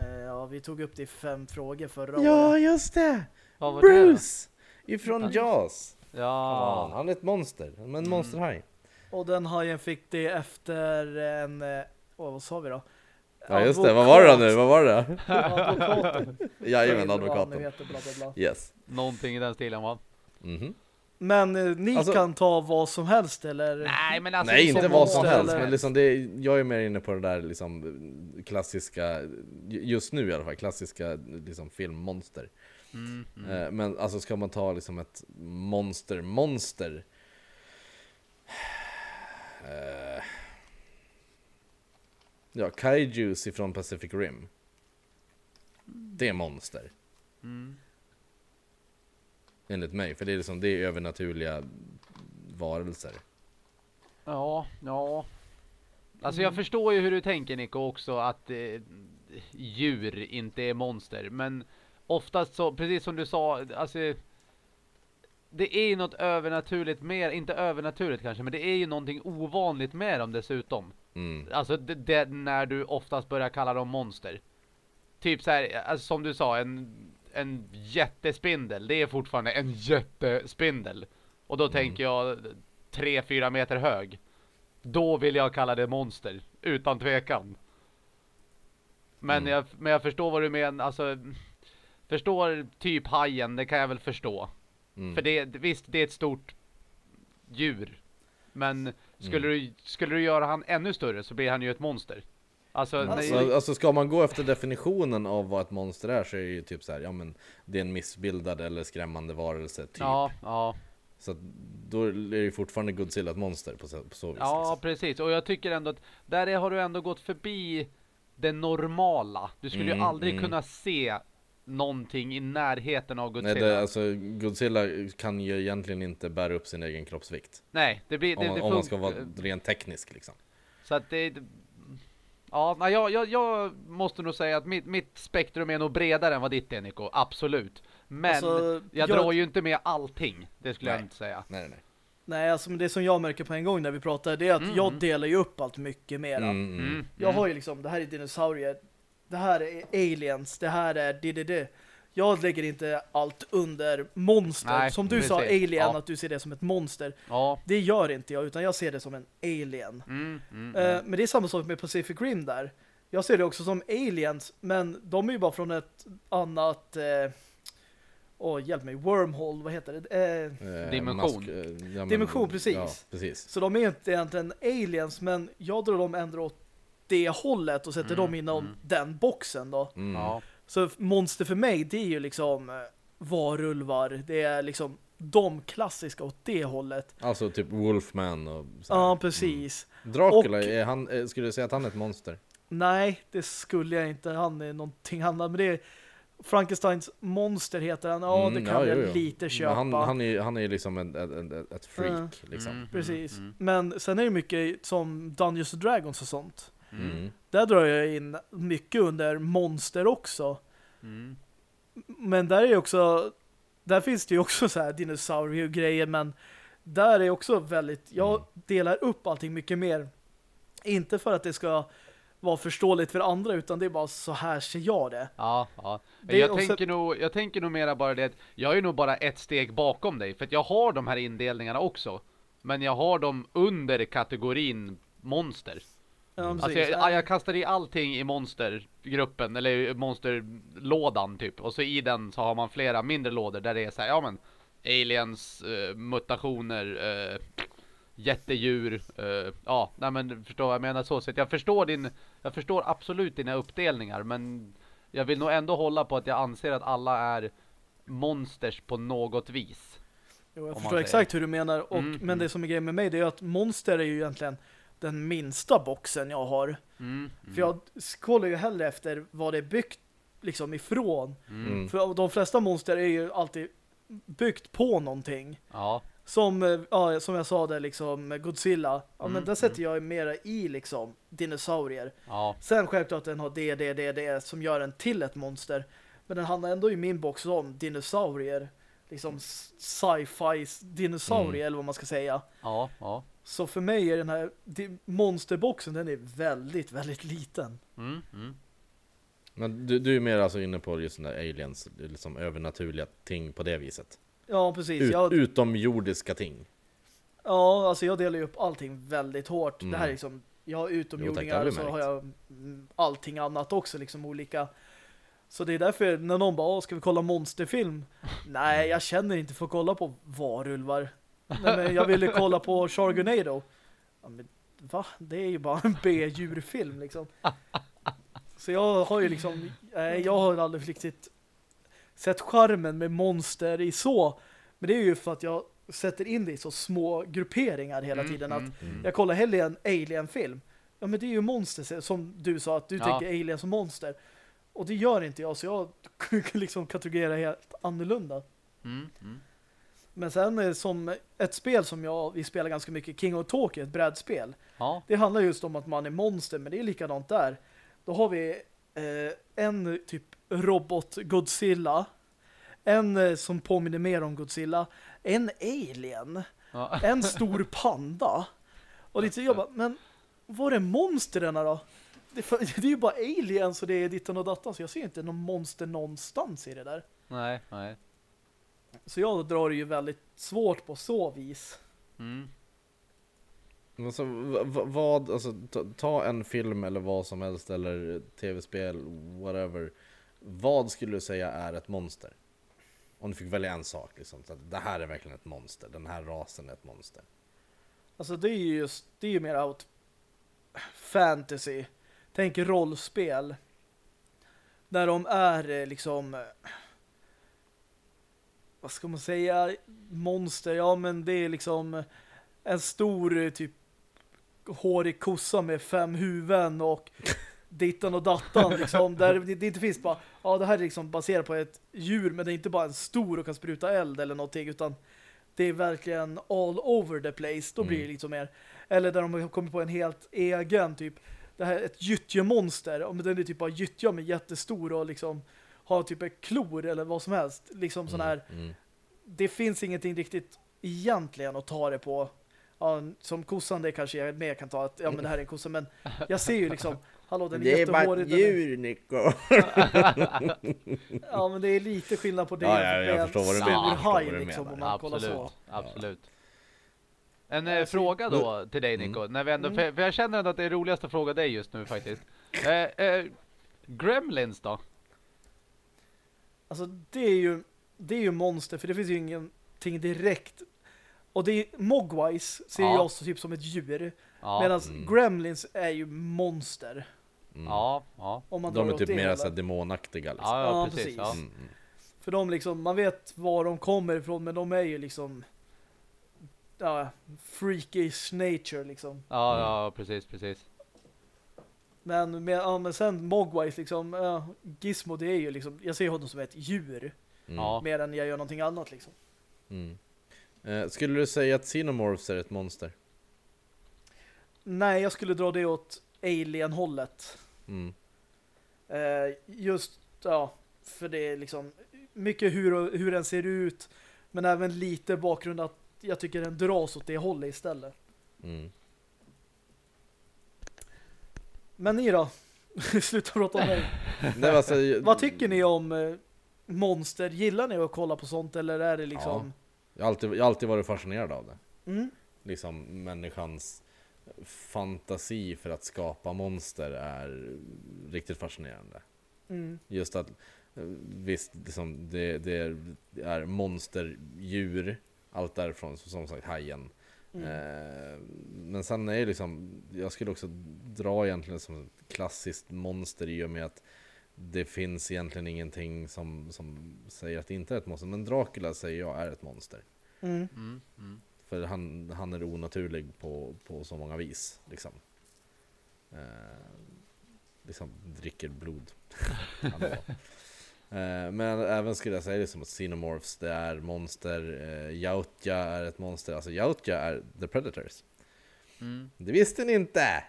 Eh, Ja, vi tog upp det i fem frågor förra Ja, året. just det! Vad var det? Bruce! Ifrån Jaws. Ja. Ja. Han är ett monster, men en monsterhaj. Och den hajen fick det efter en... eh, Åh, vad sa vi då? Ja just det, vad var det då nu? Vad var det? Advokaten. Jajamän, advokaten. heter, bla, bla, bla. Yes. Någonting i den stilen va? Mhm. Men eh, ni Alltså- kan ta vad som helst eller? Nej men alltså Nej, som inte vad som helst, eller? men liksom det, jag är mer inne på det där liksom klassiska, just nu i alla fall, klassiska liksom filmmonster. Mm, mm. Eh, Men alltså ska man ta liksom ett monster, monster. Eh, Ja, Kaijus ifrån Pacific Rim. Det är monster, Mm. Enligt mig. För det är liksom, det är övernaturliga varelser. Ja, ja. Alltså jag förstår ju hur du tänker Nico också att eh, djur inte är monster. Men oftast så, precis som du sa, alltså det är ju något övernaturligt mer, inte övernaturligt kanske, men det är ju någonting ovanligt med dem dessutom. Mm. Alltså det, det när du oftast börjar kalla dem monster. Typ så här, alltså som du sa, en, en jättespindel, det är fortfarande en jättespindel. Och då tänker jag 3-4 meter hög. Då vill jag kalla det monster, utan tvekan. Men, Mm. jag, men jag förstår vad du menar, alltså Förstår typ hajen, det kan jag väl förstå. Mm. För det, visst, det är ett stort djur. Men skulle, Mm. du, skulle du göra han ännu större så blir han ju ett monster. Alltså, Alltså, nej, Alltså, ska man gå efter definitionen av vad ett monster är så är det ju typ så här, ja men det är en missbildad eller skrämmande varelse typ. ja, ja, Så att då är det ju fortfarande Godzilla ett monster på så, på så vis. ja, liksom. precis. Och jag tycker ändå att där är, har du ändå gått förbi det normala. Du skulle Mm, ju aldrig mm. kunna se någonting i närheten av Godzilla. Nej, det, alltså Godzilla kan ju egentligen inte bära upp sin egen kroppsvikt. Nej, det blir... Om, Det, man, det om man ska vara rent teknisk liksom. Så att det... Ja, jag, jag, jag måste nog säga att mitt, mitt spektrum är nog bredare än vad ditt är Nico, absolut. Men Alltså, jag, jag- drar ju inte med allting, det skulle jag Nej. inte säga. Nej, nej, nej. Nej, alltså det som jag märker på en gång när vi pratar det är att Mm. jag delar ju upp allt mycket mera. Mm, mm. Mm, Jag mm. har ju liksom, det här är dinosaurier, det här är aliens, det här är det, det, det. Jag lägger inte allt under monster. Nej, som du sa, alien, Ja. att du ser det som ett monster. Ja. Det gör inte jag, utan jag ser det som en alien. Mm, mm, Eh, mm. men det är samma sak med Pacific Rim där. Jag ser det också som aliens, men de är ju bara från ett annat... Eh, åh, hjälp mig. Wormhole, vad heter det? Eh, Eh, Dimension. mask- eh, ja, men- Dimension, precis. Ja, precis. så de är inte egentligen aliens, men jag drar dem ändå åt det hållet och sätter Mm, dem inom mm. den boxen då. Mm. Ja. Så monster för mig, det är ju liksom eh, varulvar. Det är liksom de klassiska åt det hållet. Alltså typ Wolfman och så här. Ja, precis. Dracula, Och- är han, eh, skulle du säga att han är ett monster? Nej, det skulle jag inte. Han är någonting annat. Men det är Frankensteins monster heter han. Ja, Mm, det kan ja, jag jo, jo. lite köpa. Han, han, är, han är ju liksom en, en, en, ett freak Mm. liksom. Mm, Precis. mm, Men sen är det mycket som Dungeons and Dragons och sånt. Mm. Där drar jag in mycket under monster också. mm. Men där är också där finns det ju också så här dinosaurier och grejer men där är också väldigt jag Mm. delar upp allting mycket mer. Inte för att det ska vara förståeligt för andra utan det är bara så här ser jag det. Ja, ja. Det- jag, tänker nog, jag tänker nog mera bara det att jag är nog bara ett steg bakom dig. För att jag har de här indelningarna också. Men jag har dem under kategorin monster. Ja, Mm. Alltså precis. jag, jag kastar i allting i monstergruppen, eller monsterlådan typ. Och så i den så har man flera mindre lådor där det är så här, ja men aliens, eh, mutationer, eh, jättedjur, eh, ja, nej men förstår vad jag menar så. Så jag förstår din, jag förstår absolut dina uppdelningar, men jag vill nog ändå hålla på att jag anser att alla är monsters på något vis. Jo, jag förstår exakt hur du menar. Och, Mm, men mm. det som är grejen med mig det är att monster är ju egentligen den minsta boxen jag har. Mm, För jag kollar ju hellre efter vad det är byggt liksom ifrån. mm, Mm. För de flesta monster är ju alltid byggt på någonting. Ja. Som, eh, ja, som jag sa där liksom Godzilla. Ja Mm, men där sätter jag mera i liksom dinosaurier. Ja. Sen självklart den har det, det, det, det som gör den till ett monster. Men den handlar ändå i min box om dinosaurier. Liksom sci-fi dinosaurier Mm. eller vad man ska säga. Ja. Ja. Så för mig är den här monsterboxen den är väldigt, väldigt liten. Mm. Mm. Men du, du är mer alltså inne på just den där aliens, liksom övernaturliga ting på det viset. Ja, precis. Ut, Jag, utomjordiska ting. ja, alltså jag delar ju upp allting väldigt hårt. Mm. Det här är liksom, jag har Jo, utomjordingar och så märkt. har jag mm, allting annat också, liksom olika. Så det är därför när någon bara, "Åh, ska vi kolla monsterfilm? Nej, jag känner inte för att kolla på varulvar. Nej, men jag ville kolla på Sharknado. Ja, men va? Det är ju bara en B-djurfilm liksom. Så jag har ju liksom, nej, jag har aldrig riktigt sett charmen med monster i så. Men det är ju för att jag sätter in det i så små grupperingar hela Mm, tiden. Att mm. Mm. jag kollar hellre en Alien-film. Ja, men det är ju monster, som du sa, att du Ja. tänker Alien som monster. Och det gör inte jag, så jag liksom kategorerar helt annorlunda. Mm. Mm. Men sen som ett spel som jag vi spelar ganska mycket, King of Tokyo, ett brädspel. Ja. Det handlar just om att man är monster, men det är likadant där. Då har vi eh, en typ robot Godzilla, en eh, som påminner mer om Godzilla, en alien, Ja. en stor panda. Och lite bara, men var är monstren då? Det, det är ju bara aliens och det är ditten och dattan, så jag ser inte någon monster någonstans i det där. Nej. Nej. Så jag drar det ju väldigt svårt på så vis. Mm. Alltså, vad, alltså, ta, ta en film eller vad som helst eller tv-spel, whatever. Vad skulle du säga är ett monster? Om du fick välja en sak, liksom. Så att det här är verkligen ett monster. Den här rasen är ett monster. Alltså det är ju just, det är ju mer out fantasy. Tänk rollspel. Där de är eh, liksom vad ska man säga monster, ja men det är liksom en stor eh, typ hårig kossa med fem huvuden och dittan och dattan liksom, där det, det inte finns bara, ja det här är liksom baserat på ett djur men det är inte bara en stor och kan spruta eld eller någonting utan det är verkligen all over the place, då blir det Mm. liksom mer eller där de har kommit på en helt egen typ, det här ett gyttjemonster, om den är typ bara gyttja med jättestor och liksom har typ ett klor eller vad som helst, liksom sån här Mm. det finns ingenting riktigt egentligen att ta det på. Ja, som kossan det kanske jag mer kan ta att ja men det här är en kossa men jag ser ju liksom hallå den är den är- Nico! Ja men det är lite skillnad på det Ja, ja, jag förstår vad du menar, haj liksom menar. om man kollar Absolut. så. Absolut. En Ja, eh, fråga då till dig Nico. När vi ändå, Mm. för jag känner ändå att det är roligast att fråga dig just nu faktiskt. Eh, eh, Gremlins då? Alltså det är ju det är ju monster för det finns ju ingenting direkt. Och det är Mogwise ser Ja. jag så typ som ett djur. Ja. Medan Mm. Gremlins är ju monster. Mm. Ja, ja. Om man De är typ mer såhär demonaktiga liksom. Ja, ja, Ja, precis. precis. Ja. Mm, mm. För de liksom, man vet var de kommer ifrån men de är ju liksom ja, freakish nature liksom. Ja, ja, precis, precis. Men, med, ja, men sen Mogwise liksom, ja, Gizmo det är ju liksom, jag ser honom som ett djur Mm. Mer än jag gör någonting annat liksom. Mm. Eh, skulle du säga att Xenomorphs är ett monster? Nej, jag skulle dra det åt alien-hållet. Mm. Eh, just, ja, för det är liksom mycket hur, hur den ser ut men även lite bakgrund att jag tycker den dras åt det hållet istället. Mm. Men ni då? Sluta prata om mig. Nej, alltså, Vad tycker ni om eh, monster? Gillar ni att kolla på sånt eller är det liksom... Jag har alltid, jag har alltid varit fascinerad av det. Mm? Liksom människans fantasi för att skapa monster är riktigt fascinerande. Mm. Just att eh, visst, liksom, det, det, är, monsterdjur, allt därifrån, som sagt hajen. Mm. Eh, men sen är det liksom, jag skulle också dra egentligen som ett klassiskt monster i och med att det finns egentligen ingenting som, som säger att det inte är ett monster. Men Dracula säger jag är ett monster. Mm. Mm, mm. För han, han är onaturlig på, på så många vis. Liksom. Eh, liksom dricker blod. Eh, men även skulle jag säga det som att Xenomorphs, det är monster, eh, Yautja är ett monster, alltså Yautja är The Predators. Mm. Det visste ni inte!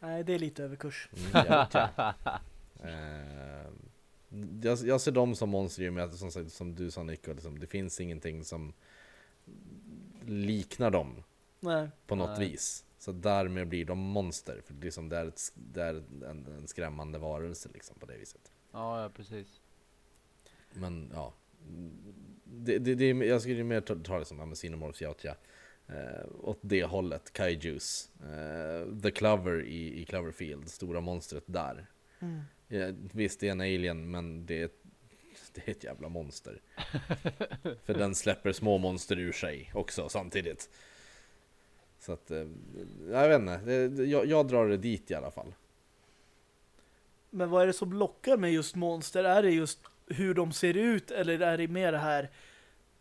Nej, det är lite överkurs. Mm, eh, jag, jag ser dem som monster i och med att, som, sagt, som du sa Nico, liksom, det finns ingenting som liknar dem Nej. på något Nej. vis. Så därmed blir de monster, för det är, liksom, det är, ett, det är en, en skrämmande varelse liksom, på det viset. Ja, ja, precis. Men ja, det, det, det, är- jag skulle mer ta, ta det som Xenomorphs Yautja. Eh, åt det hållet, Kaijus. Eh, The Clover i, i Cloverfield, stora monstret där. Mm. Eh, visst, det är en alien, men det är, ett- det är ett jävla monster. För den släpper små monster ur sig också samtidigt. Så att, eh, jag vet inte, jag, jag drar det dit i alla fall. Men vad är det som lockar med just monster? Är det just hur de ser ut eller är det mer det här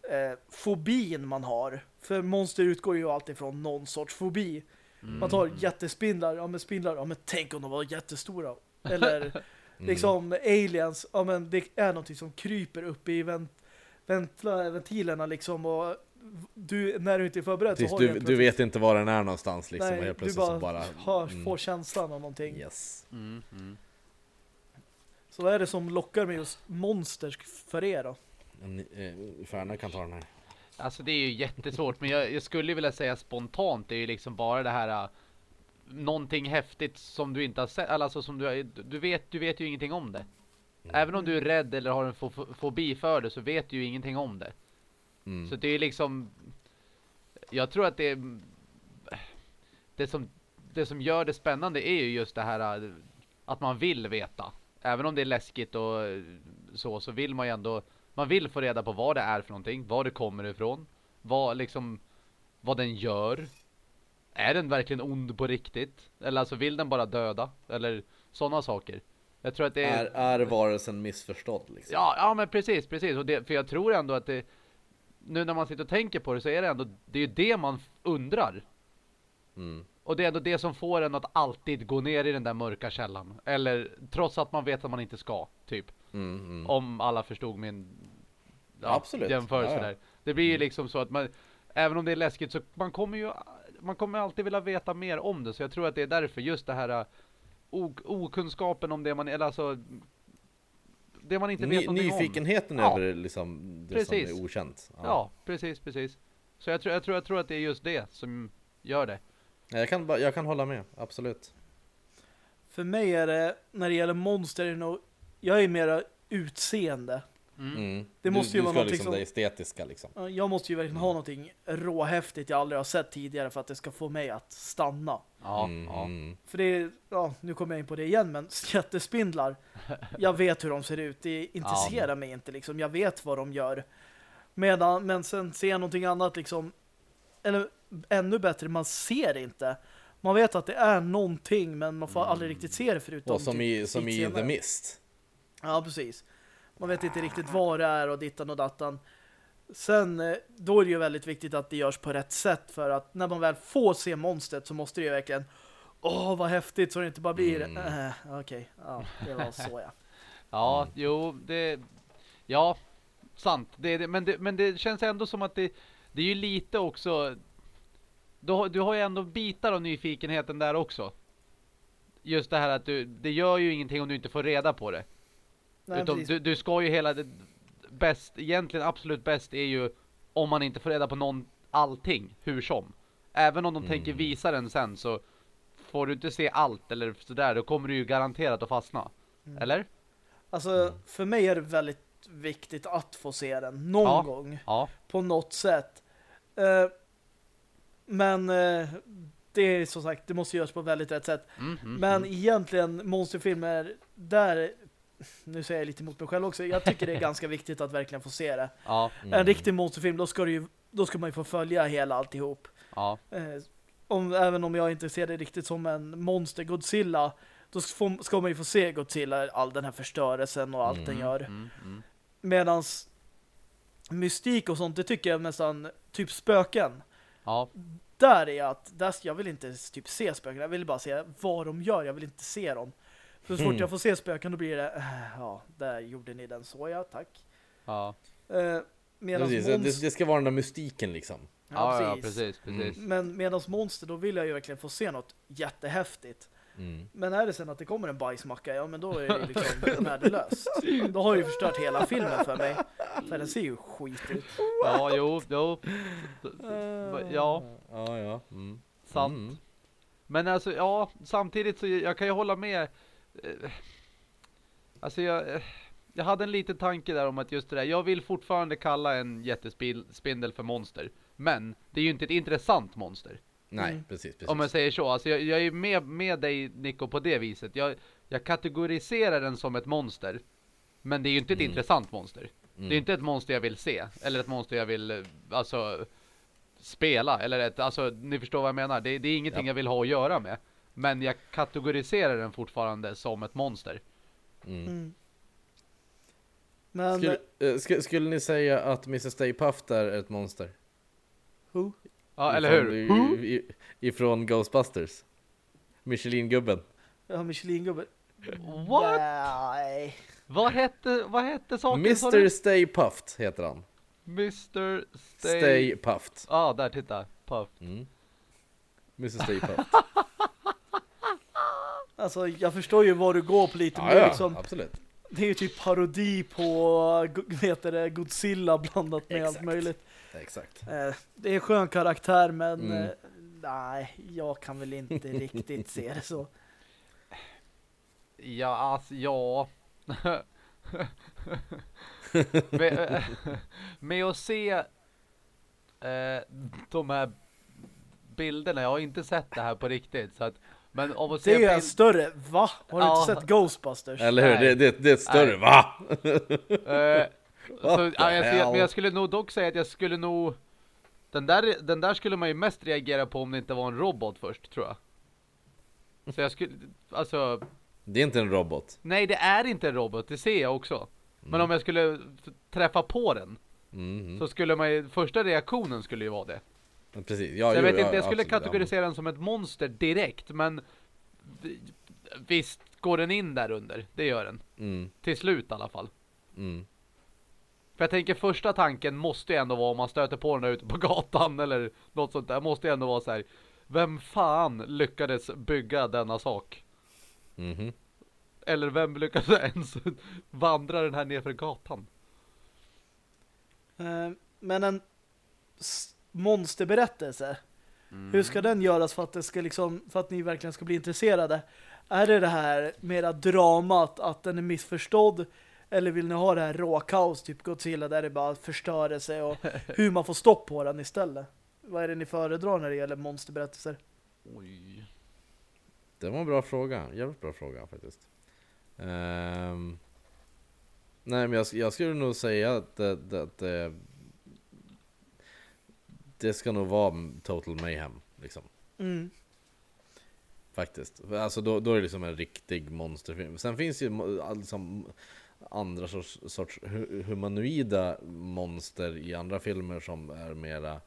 eh, fobin man har? För monster utgår ju alltid från någon sorts fobi. Man tar jättespindlar, ja men spindlar, ja men tänk om de var jättestora. Eller liksom aliens, ja men det är någonting som kryper upp i vent, ventla, ventilerna liksom och du, när du inte är förberedd Precis, så har du, du vet inte var den är någonstans liksom, Nej, och helt du plötsligt bara, så bara... har, mm, får känslan av någonting. Yes. Mm, mm. Så vad är det som lockar med just monster för er då? En, eh, Färna kan ta den här. Alltså det är ju jättesvårt, men jag, jag skulle vilja säga spontant det är ju liksom bara det här äh, någonting häftigt som du inte har sett, alltså som du, du vet, du vet ju ingenting om det. Även om du är rädd eller har en fo fo- fobi för det så vet du ju ingenting om det. Mm. Så det är liksom Jag tror att det Det som Det som gör det spännande är ju just det här äh, Att man vill veta Även om det är läskigt och så Så vill man ju ändå Man vill få reda på vad det är för någonting Var det kommer ifrån Vad liksom Vad den gör Är den verkligen ond på riktigt Eller alltså vill den bara döda Eller sådana saker Jag tror att det Är, är varelsen missförstådd liksom? Ja, ja men precis, precis. Och det, för jag tror ändå att det nu när man sitter och tänker på det så är det ändå det är ju det man undrar. Mm. Och det är ändå det som får en att alltid gå ner i den där mörka källan. Eller trots att man vet att man inte ska, typ. Mm, mm. Om alla förstod min Absolut. jämförelse Ja, ja. där. Det blir ju liksom så att man, även om det är läskigt så man kommer ju man kommer alltid vilja veta mer om det. Så jag tror att det är därför just det här äh, ok- okunskapen om det man, eller alltså det man inte vet Ny, någonting om. nyfikenheten Ja. över liksom det Precis. som är okänt. Ja, precis, precis. Så jag tror, jag, tror, jag tror att det är just det som gör det. Jag, kan, jag kan hålla med, absolut. För mig är det, när det gäller monster, är det nog, jag är mera utseende. Mm. Det måste du, ju du vara någonting liksom som- det estetiska liksom. Ja, Jag måste ju verkligen ha någonting råhäftigt jag aldrig har sett tidigare för att det ska få mig att stanna. Ja, Mm, ja. mm. För det är, ja, nu kommer jag in på det igen, men jättespindlar, jag vet hur de ser ut. Det intresserar mig inte liksom. Jag vet vad de gör. Medan, men sen ser jag någonting annat liksom, eller ännu bättre, man ser det inte. Man vet att det är någonting, men man får aldrig riktigt se det förutom Och som typ i, som i. The Mist. Ja, precis. Man vet inte riktigt vad det är och dittan och dattan. Sen, eh, då är det ju väldigt viktigt att det görs på rätt sätt för att när man väl får se monstret så måste det ju verkligen Åh, vad häftigt så det inte bara blir Mm. äh, Okej, ja, det var så ja. Ja, jo, det... Ja, sant. Det, det, men, det, men det känns ändå som att det, det är ju lite också... Du har, du har ju ändå bitar av nyfikenheten där också. Just det här att du, det gör ju ingenting om du inte får reda på det. Nej, Utom du, du ska ju hela... Det, bäst, egentligen absolut bäst är ju om man inte får reda på någon, allting, hur som. Även om de tänker visa den sen så får du inte se allt eller sådär, då kommer du ju garanterat att fastna. Mm. Eller? Alltså, för mig är det väldigt viktigt att få se den någon Ja. gång Ja. på något sätt. Eh, men eh, det är som sagt, det måste göras på väldigt rätt sätt. Mm, mm, Men mm. egentligen monsterfilmer där nu säger jag lite emot mig själv också. Jag tycker det är ganska viktigt att verkligen få se det. Ja, En riktig monsterfilm, då ska, ju, då ska man ju få följa hela alltihop. ja. Eh, om, även om jag inte ser det riktigt som en monster Godzilla, då ska, ska man ju få se Godzilla, all den här förstörelsen och allt den gör. Mm, mm. Mystik och sånt, det tycker jag nästan typ spöken. Ja, Där är att där, jag vill inte typ se spöken, jag vill bara se vad de gör, jag vill inte se dem. Så fort jag får se spöken då blir det, äh, ja, där gjorde ni den så, ja, tack. Ja, Eh, medan Precis, monster, det, det ska vara den där mystiken liksom. ja, ja precis, precis. Men medans monster, då vill jag ju verkligen få se något jättehäftigt. Mm. Men är det sen att det kommer en bajsmacka, ja men då är det liksom värdelöst. Då har ju förstört hela filmen för mig. För den ser ju skit ut. Ja, jo, jo. Ja, Ja, ja. Mm. sant. Mm. Men alltså, ja, samtidigt så jag kan ju hålla med. eh, Alltså jag, eh, jag hade en liten tanke där om att just det där, jag vill fortfarande kalla en jättespindel för monster. Men det är ju inte ett intressant monster. Nej, Mm. precis, precis. Om man säger så. Alltså jag, jag är med, med dig Nico på det viset. Jag, jag kategoriserar den som ett monster. Men det är ju inte ett Mm. intressant monster. Mm. Det är inte ett monster jag vill se. Eller ett monster jag vill, eh, alltså, spela. Eller ett, alltså, ni förstår vad jag menar. Det, det är ingenting Ja. jag vill ha att göra med. Men jag kategoriserar den fortfarande som ett monster. Mm. Mm. Men, Skulle, eh, sk- skulle ni säga att Mr. Stay Puft är ett monster? who? Ja, eller hur? i- i- Ifrån Ghostbusters. Michelin-gubben. Ja, Michelin-gubbe. What? Nej. Vad hette, vad hette saken sa Mr. Stay Puft heter han. Mr. Stay... Stay Puft. Ja, ah, där titta. Puff. Mm. Mr. Stay Puft. Alltså, jag förstår ju vad du går på lite. ja, men ja, liksom, absolut. det är ju typ parodi på vad heter det, Godzilla blandat med allt Exakt. möjligt. Exakt. Eh, det är en skön karaktär, men Mm. eh, nej, jag kan väl inte riktigt se det så. Ja, alltså, ja. med, med att se eh, de här bilderna, jag har inte sett det här på riktigt så att, men av att Det är se ju en bild, större, va? Har du Ja. inte sett Ghostbusters? Eller hur? Det, det, det är ett större, Nej. va? Så, ja, jag, ser- men jag skulle nog dock säga att jag skulle nog den där, den där skulle man ju mest reagera på om det inte var en robot först, tror jag. Så jag skulle, alltså Det är inte en robot. Nej, det är inte en robot, det ser jag också. Men om jag skulle träffa på den Mm. så skulle man ju, första reaktionen skulle ju vara det. Mm. Precis. Så Ja, jag jo, vet ja, inte, jag skulle absolut, kategorisera den som ett monster direkt, men visst går den in där under, det gör den. Ja. Mm. Till slut i alla fall. Mm. För jag tänker första tanken måste ju ändå vara om man stöter på den ute på gatan eller något sånt där, måste ju ändå vara så här. Vem fan lyckades bygga denna sak? Mhm. Eller vem lyckades ens vandra den här nerför gatan? Eh, men en monsterberättelse, Mm. hur ska den göras för att, det ska liksom, för att ni verkligen ska bli intresserade? Är det det här mera dramat, att den är missförstådd? Eller vill ni ha det här råkaos, typ Godzilla, där det bara förstörelse och hur man får stopp på den istället? Vad är det ni föredrar när det gäller monsterberättelser? Oj. Det var en bra fråga. Jävligt bra fråga faktiskt. Ehm, nej men jag, jag skulle nog säga att det, att det, det ska nog vara total mayhem liksom. Mm. Faktiskt. Alltså då, då är det liksom en riktig monsterfilm. Sen finns ju liksom andra sorts, sorts hu- humanoida monster i andra filmer som är mera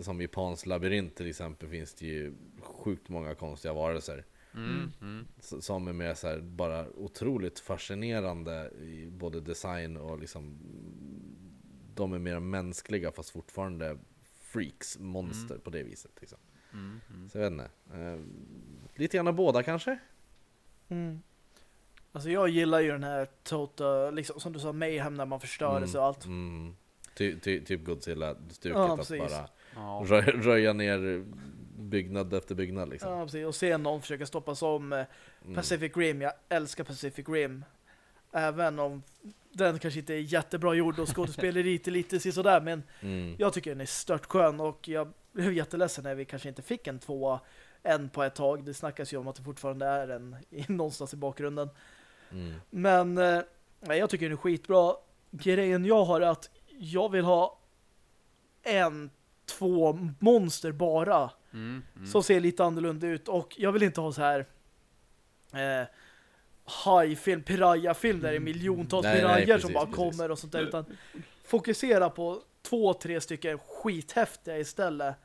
som i Pans labyrint till exempel finns det ju sjukt många konstiga varelser. Mm. Mm. Som är mer så här, bara otroligt fascinerande i både design och liksom De är mer mänskliga fast fortfarande freaks, monster på det viset liksom. Mm. Mm. Så jag vet inte. Eh, lite grann av båda kanske? Mm. Alltså jag gillar ju den här total, liksom som du sa, mayhem när man förstörelse och allt. Mm. Ty, ty, typ Godzilla-stuket Ja, att precis. bara Ja. röja, röja ner byggnad efter byggnad liksom. Ja, precis. Och se någon försöka stoppa som eh, Mm. Pacific Rim. Jag älskar Pacific Rim. Även om den kanske inte är jättebra gjord och skådespeleriet är lite sådär. Men Mm. jag tycker den är stört skön och jag blev jätteledsen när vi kanske inte fick en tvåa än på ett tag. Det snackas ju om att det fortfarande är en i- någonstans i bakgrunden. Mm. Men eh, jag tycker den är skitbra. Grejen jag har är att jag vill ha en, två monster bara. Mm. Mm. Som ser lite annorlunda ut. Och jag vill inte ha så här eh, hajfilm, piraya-film där det är miljontals Nej, nej, pirayer som bara precis. kommer och sånt där. Utan fokusera på två, tre stycken skithäftiga istället.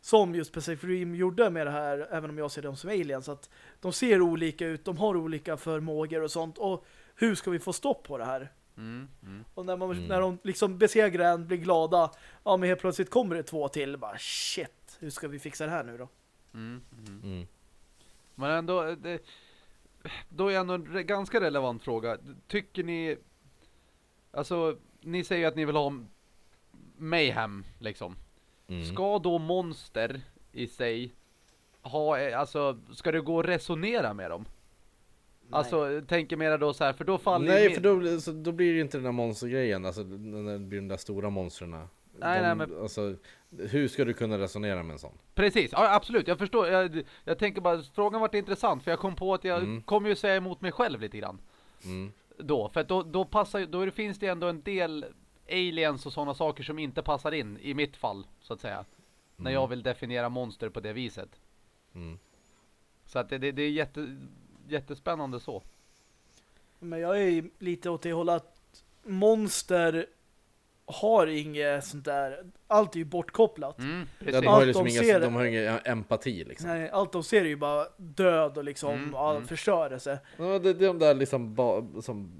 Som just Pacific Rim gjorde med det här, även om jag ser dem som aliens, att de ser olika ut, de har olika förmågor och sånt, och hur ska vi få stopp på det här? Mm, mm. Och när, man, Mm. när de liksom besegrar en, blir glada, ja men helt plötsligt kommer det två till, bara shit, hur ska vi fixa det här nu då? Mm, mm. Mm. Men ändå, det, då är ändå en re- ganska relevant fråga. Tycker ni, alltså, ni säger att ni vill ha mayhem, liksom. Mm. Ska då monster i sig ha, eh, alltså, ska det gå att resonera med dem? Alltså, tänker mera då så här, för då faller ju Nej, min- för då, blir- så, då blir det inte den där monstergrejen, alltså när det blir de där stora monstren. Nej, de, nej, men- alltså, hur ska du kunna resonera med en sån? Precis, ja, absolut, jag förstår. Jag, jag tänker bara, frågan vart intressant, för jag kom på att jag Mm. kommer ju säga emot mig själv lite grann. Mm. Då, för då, då passar ju- då finns det ändå en del aliens och sådana saker som inte passar in, i mitt fall, så att säga. När jag vill definiera monster på det viset. Mm. Så att det, det, det är jätte, jättespännande så. Men jag är ju lite åt det hållet att monster har inget sånt där, allt är ju bortkopplat. Mm, Ja, de har liksom de inga, ser- de har ingen empati liksom. Nej, allt de ser är ju bara död och liksom Mm, all mm. förstörelse. Ja, det, det är de där liksom ba, som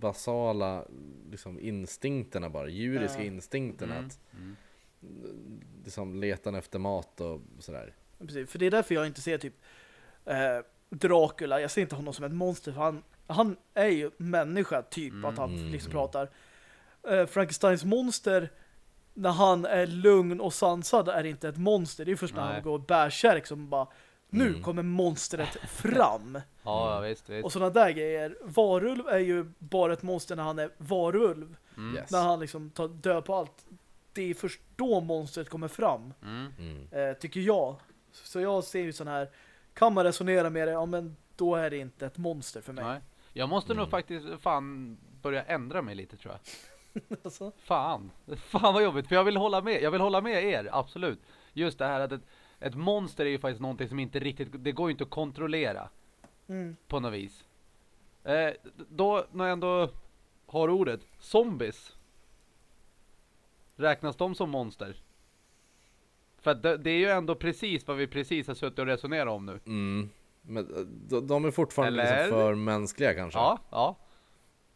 basala liksom instinkterna bara, djuriska instinkterna Mm, att mm. liksom letan efter mat och sådär. Precis, för det är därför jag inte ser typ eh, Dracula, jag ser inte honom som ett monster för han, han är ju människa typ, Mm. att han Mm. liksom pratar. Eh, Frankensteins monster när han är lugn och sansad är inte ett monster, det är först när Nej. han går bärsärk som bara nu Mm. kommer monstret fram. Ja, ja, visst, visst. Och sådana där grejer. Varulv är ju bara ett monster när han är varulv. Mm, Yes. När han liksom tar död på allt. Det är först då monstret kommer fram. mm. Mm. Eh, tycker jag. Så jag ser ju sån här. Kan man resonera med det? Ja men då är det inte ett monster för mig. Nej. Jag måste nog Mm. faktiskt fan börja ändra mig lite tror jag. Alltså, Fan, fan vad jobbigt. För jag vill hålla med, jag vill hålla med er, absolut. Just det här att ett, ett monster är ju faktiskt någonting som inte riktigt, det går ju inte att kontrollera mm. på något vis. Eh, då, när jag ändå har ordet, zombies. Räknas de som monster? För att det, det är ju ändå precis vad vi precis har suttit och resonerat om nu. Mm. Men eh, de, de är fortfarande Eller? liksom för mänskliga kanske. Ja, ja.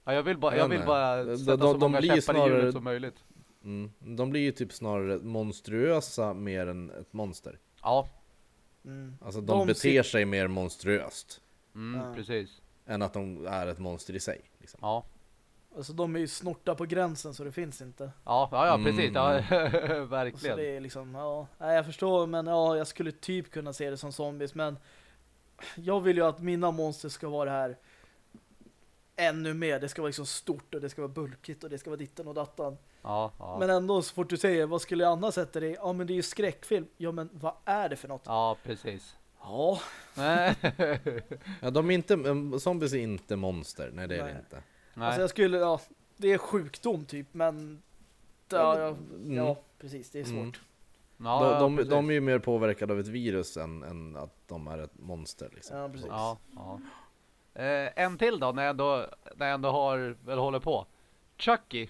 ja jag vill bara, Jag vill bara De- sätta de- så de många blir käppar i snarare- hjulet som möjligt. Mm. De blir ju typ snarare monstruösa mer än ett monster. Ja, Mm. Alltså de, De beter sig mer monstruöst. mm, Ja. precis. Än att de är ett monster i sig. Liksom. Ja. Alltså de är ju snorta på gränsen så det finns inte. Ja, ja, ja precis. Ja, Så verkligen. det är liksom, ja, jag förstår men ja, jag skulle typ kunna se det som zombies men jag vill ju att mina monster ska vara det här ännu mer. Det ska vara liksom stort och det ska vara bulkigt och det ska vara ditten och dattan. Ja, ja. Men ändå så fort du säger, vad skulle jag annars sätta det i? Ja men det är ju skräckfilm. Ja men vad är det för något? ja, precis. Ja, Nej, Ja, de är inte, eh, zombies är inte monster. Nej det är Nej. det inte. alltså jag skulle, ja, det är sjukdom typ men ja, ja, Mm. ja precis, det är svårt. Mm. ja, ja, de, de, de är ju mer påverkade av ett virus än, än att de är ett monster. Liksom. Ja, precis. Ja, ja. Eh, en till då, när jag ändå, när jag ändå har, eller håller på. Chucky.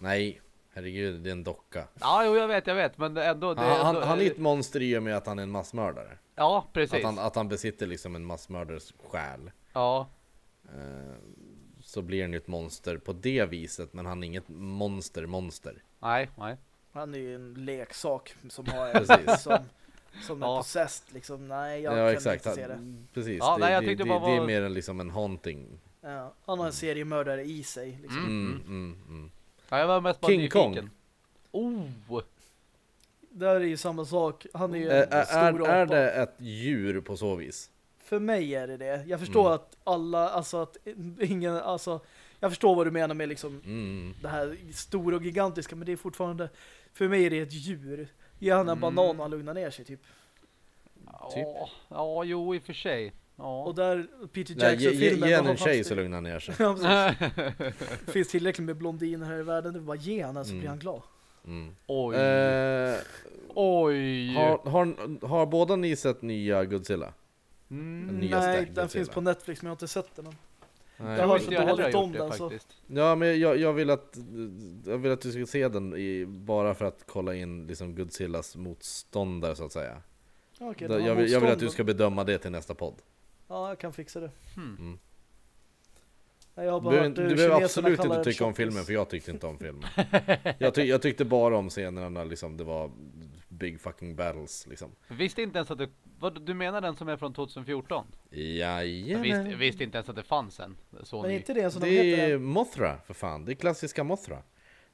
Nej, herregud, det är en docka. Ja, jo, jag vet, jag vet, men ändå. Det, Han, ändå- han är ett monster i och med att han är en massmördare. Ja, precis. Att han, att han besitter liksom en massmördares själ. Ja, Eh, så blir han ju ett monster på det viset, men han är inget monster monster. nej, nej. Han är ju en leksak som har Precis. som, som är Ja. possessed liksom. Nej, jag ja kan exakt, inte se det. Precis. Ja, det, nej, jag det, det, bara det är var- mer än liksom en haunting. Ja, han har en seriemördare i sig liksom. Mm. Mm, mm, mm. Jag var mest King Kong. nyfiken. Oh! Där är ju samma sak. Han är ju en är, stor är apa. det ett djur på så vis? För mig är det det. Jag förstår Mm. att alla, alltså att ingen, alltså jag förstår vad du menar med liksom Mm. det här stora och gigantiska, men det är fortfarande, för mig är det ett djur. Ge han en Mm. banan och han lugnar ner sig typ. Typ. Ja, ja, jo, i och för sig. Ja. Och där, Peter Jackson-filmen. ge vad en tjej så det? lugnar han ner sig. Ja. Det finns tillräckligt med blondiner här i världen. Det är bara ge henne så Mm. blir han glad. Mm. Oj. Eh, Oj. har, har, har båda ni sett nya Godzilla? Mm. Nya Nej, Stack den Godzilla. finns på Netflix men jag har inte sett den. Nej. Jag har så inte jag heller dåligt om den, så-. Ja men jag, jag, vill att, jag vill att du ska se den i, bara för att kolla in liksom Godzillas motståndare så att säga. Har jag, vill, jag vill att du ska bedöma det till nästa podd. Ja, jag kan fixa det. Hmm. Mm. Nej, Jag har Du bara behöver, hört du behöver absolut inte tycka om filmen för jag tyckte inte om filmen. Jag, tyck, jag tyckte bara om scenerna när liksom det var big fucking battles liksom. Visste inte ens att det... Vad, du menar den som är från 2014? Jag Jajamän. visste, visste inte ens att det fanns en. Så Men ny. inte det som de Det heter? är Mothra för fan, det är klassiska Mothra.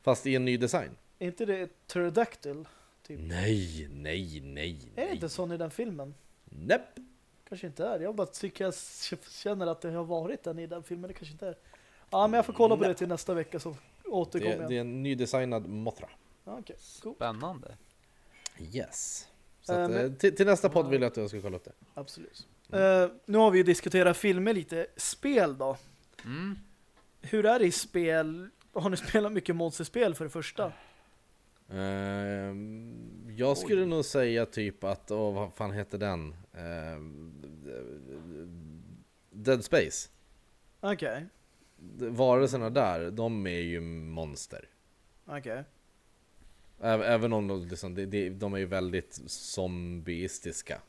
Fast i en ny design. Är inte det Pterodactyl? Typ. Nej, nej, nej, Är det nej. inte sån i den filmen? Näpp. Kanske inte är. Jag bara tycker jag känner att det har varit den i den filmen. Det kanske inte är. Ja, men jag får kolla på det till nästa vecka så återkommer Det, jag. det är en nydesignad Mothra. Ja, okej, cool. Spännande. Yes. Så Eh, att, men- eh, till, till nästa podd vill jag att jag ska kolla upp det. Absolut. Eh, nu har vi ju diskuterat filmer lite. Spel då? Mm. Hur är det i spel? Har ni spelat mycket monsterspel för det första? Ehm, jag skulle nog säga typ att, åh, vad fan heter den? Ehm, Dead Space. Okej, Varelserna där, de är ju monster. okej. Ä- Även om de, liksom, de, de, de är ju väldigt zombieistiska.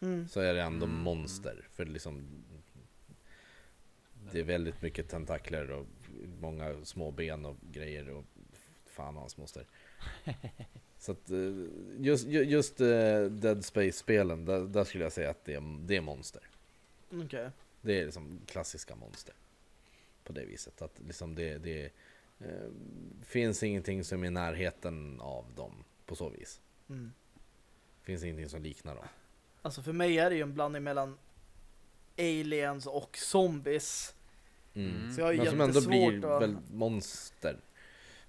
Mm. Så är det ändå monster. För liksom Det är väldigt mycket tentakler och många små ben och grejer och fan hans moster. Så att eh, just, ju- just eh, Dead Space-spelen, där, där skulle jag säga att det är, det är monster. Okej. Det är liksom klassiska monster. På det viset. Att liksom det, det eh, finns ingenting som är i närheten av dem på så vis. Mm. Finns ingenting som liknar dem. Alltså för mig är det ju en blandning mellan aliens och zombies. Mm. Så jag har Men som ändå blir att... väl monster.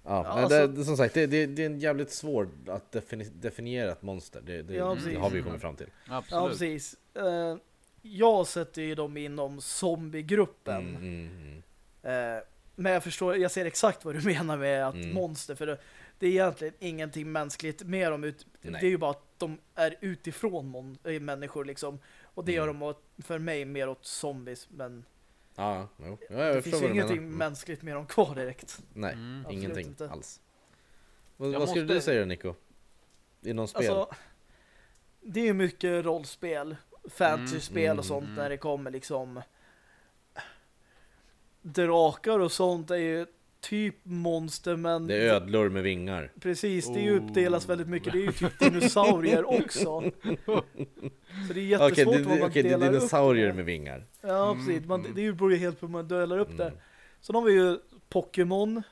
Ja, Ja, men alltså- det, som sagt, det, det, det är en jävligt svår att defini definiera ett monster. Det, det, Ja, det har vi ju kommit fram till. Absolut. Ja, precis. Eh, jag sätter ju dem inom zombiegruppen. Mm, mm, mm. Eh, men jag förstår, jag ser exakt vad du menar med att Mm. monster, för det, det är egentligen ingenting mänskligt med dem. Ut, det är ju bara att de är utifrån äh, människor liksom. Och det Mm. gör dem åt, för mig mer åt zombies, men Ja, jo. ja, jag det finns ju ingenting menar. Mm. mänskligt med dem kvar direkt. Nej, Mm. Absolut ingenting inte. alls. Vad, vad skulle måste- du säga Nico? I någon spel? Alltså, det är ju mycket rollspel, fantasyspel Mm, och sånt mm. när det kommer liksom drakar och sånt är ju typ monster, men det är ödlor med vingar. Precis, det är ju Oh. uppdelas väldigt mycket. Det är ju typ dinosaurier också. Så det är jättesvårt Okej, det, vad det, man okej, det är dinosaurier det. med vingar. Ja, Mm, precis. Man, mm. det beror ju helt på hur man delar upp det. Mm. Så de har vi ju Pokémon.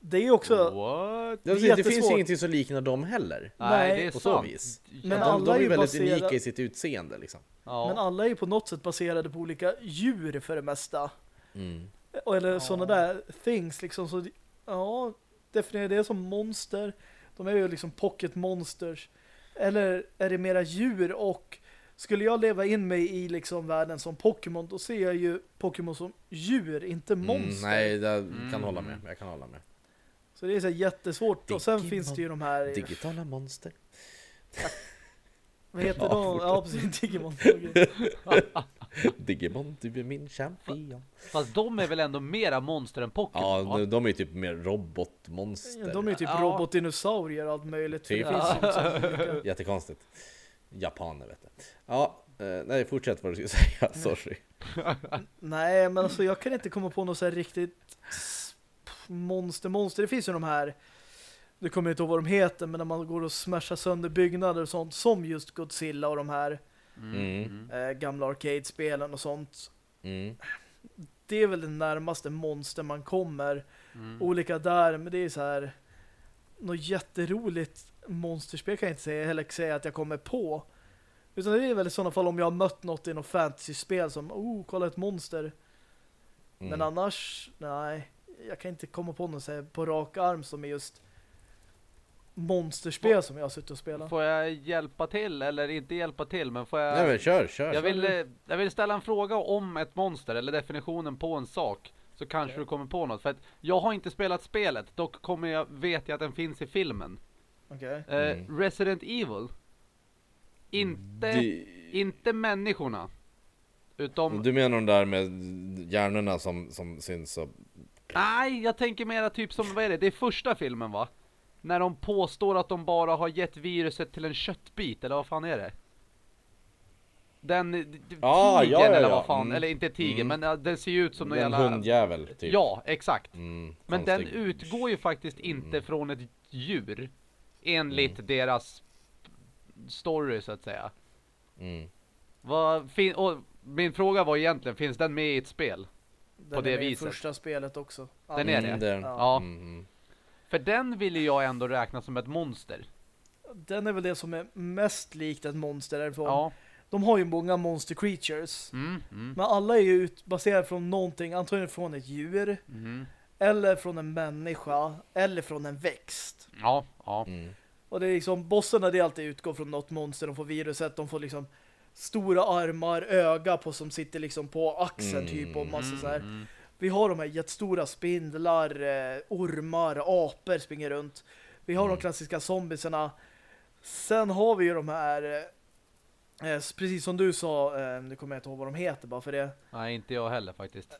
Det är också... What? Det är Det, det finns ju ingenting som liknar dem heller. Nej, det är På så sant. vis. Men de, alla de är ju väldigt baserade- unika i sitt utseende liksom. Ja. Men alla är ju på något sätt baserade på olika djur för det mesta. Mm. Eller Ja. sådana där things liksom. Så, ja, definiera det som monster. De är ju liksom pocket monsters. Eller är det mera djur och skulle jag leva in mig i liksom världen som Pokémon då ser jag ju Pokémon som djur, inte monster. Mm, nej, jag Mm. kan hålla med. Jag kan hålla med. Så det är så jättesvårt. Och sen Digimon. finns det ju de här... Digitala monster. Vad heter Ja, de? Ja, precis. Digimon. Digimon, du är min champion. Fast de är väl ändå mera monster än Pokémon? Ja, de- är ju typ mer robotmonster. De är ju typ Ja. robotdinosaurier och allt möjligt. Typ. olika... Jättekonstigt. Japaner vet du. Ja, eh, nej fortsätt vad du skulle säga. Sorry. Nej, men alltså jag kan inte komma på något så här riktigt monster, monster. Det finns ju de här, nu kommer jag inte ihåg vad de heter, men när man går och smashar sönder byggnader och sånt, som just Godzilla och de här Mm. eh, gamla arcade-spelen och sånt. Mm. Det är väl det närmaste monster man kommer. Mm. Olika där, men det är så här något jätteroligt monsterspel kan jag inte säga, heller säga att jag kommer på. Utan det är väl i sådana fall om jag har mött något i något fantasy-spel som, oh, kolla ett monster. Men Mm. annars, nej. Jag kan inte komma på något så här på rak arm som är just monsterspel som jag har suttit och spelat. Får jag hjälpa till eller inte hjälpa till men får jag Nej men kör, kör. jag vill, eh, jag vill ställa en fråga om ett monster eller definitionen på en sak så kanske Okej. du kommer på något för att jag har inte spelat spelet dock kommer jag vet jag att den finns i filmen. Okej. Eh, Mm. Resident Evil. Inte Det- inte människorna Utom... Du menar de där med hjärnorna som, som syns och... Nej, jag tänker mera typ som, vad är det? Det är första filmen va? När de påstår att de bara har gett viruset till en köttbit, eller vad fan är det? Den Ah, tigern ja, ja, eller vad fan, Mm. eller inte tigern, Mm. men den ser ju ut som någon jävla... hundjävel, typ. Ja, exakt. Mm, Men den utgår ju faktiskt inte Mm. från ett djur. Enligt deras story så att säga. Mm. Vad fin- och min fråga var egentligen, finns den med i ett spel? Den är det med i viset. första spelet också. Den är Mm, det? den. Ja. Mm, mm. För den ville jag ändå räkna som ett monster. Den är väl det som är mest likt ett monster därifrån. Ja. De har ju många monster creatures. Mm, mm, Men alla är ju ut- baserade från någonting, antagligen från ett djur, mm. eller från en människa, eller från en växt. Ja, ja. Mm. Och det är liksom, bossarna det alltid utgår från något monster, de får viruset, de får liksom stora armar, öga på som sitter liksom på axeln Mm. typ och massa så här. Vi har de här jättestora spindlar, eh, ormar, apor springer runt. Vi har Mm. de klassiska zombiesarna. Sen har vi ju de här eh, eh, precis som du sa, nu kommer jag inte ihåg vad de heter bara för det. Nej, inte jag heller faktiskt.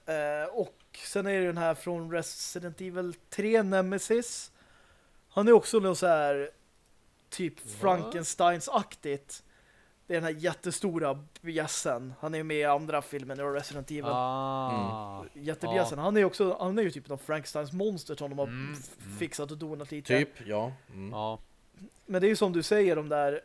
Och sen är det den här från Resident Evil 3, Nemesis. Han är också någon så här typ Frankensteins-aktigt. Det är den här jättestora bjässen. Han är ju med i andra filmen i Resident Evil. Ah. Jättebjässen. Han är också han är ju typ någon Frankensteins monster som de har Mm, mm. fixat och donat lite. Typ, ja. Mm. Ja. Men det är ju som du säger de där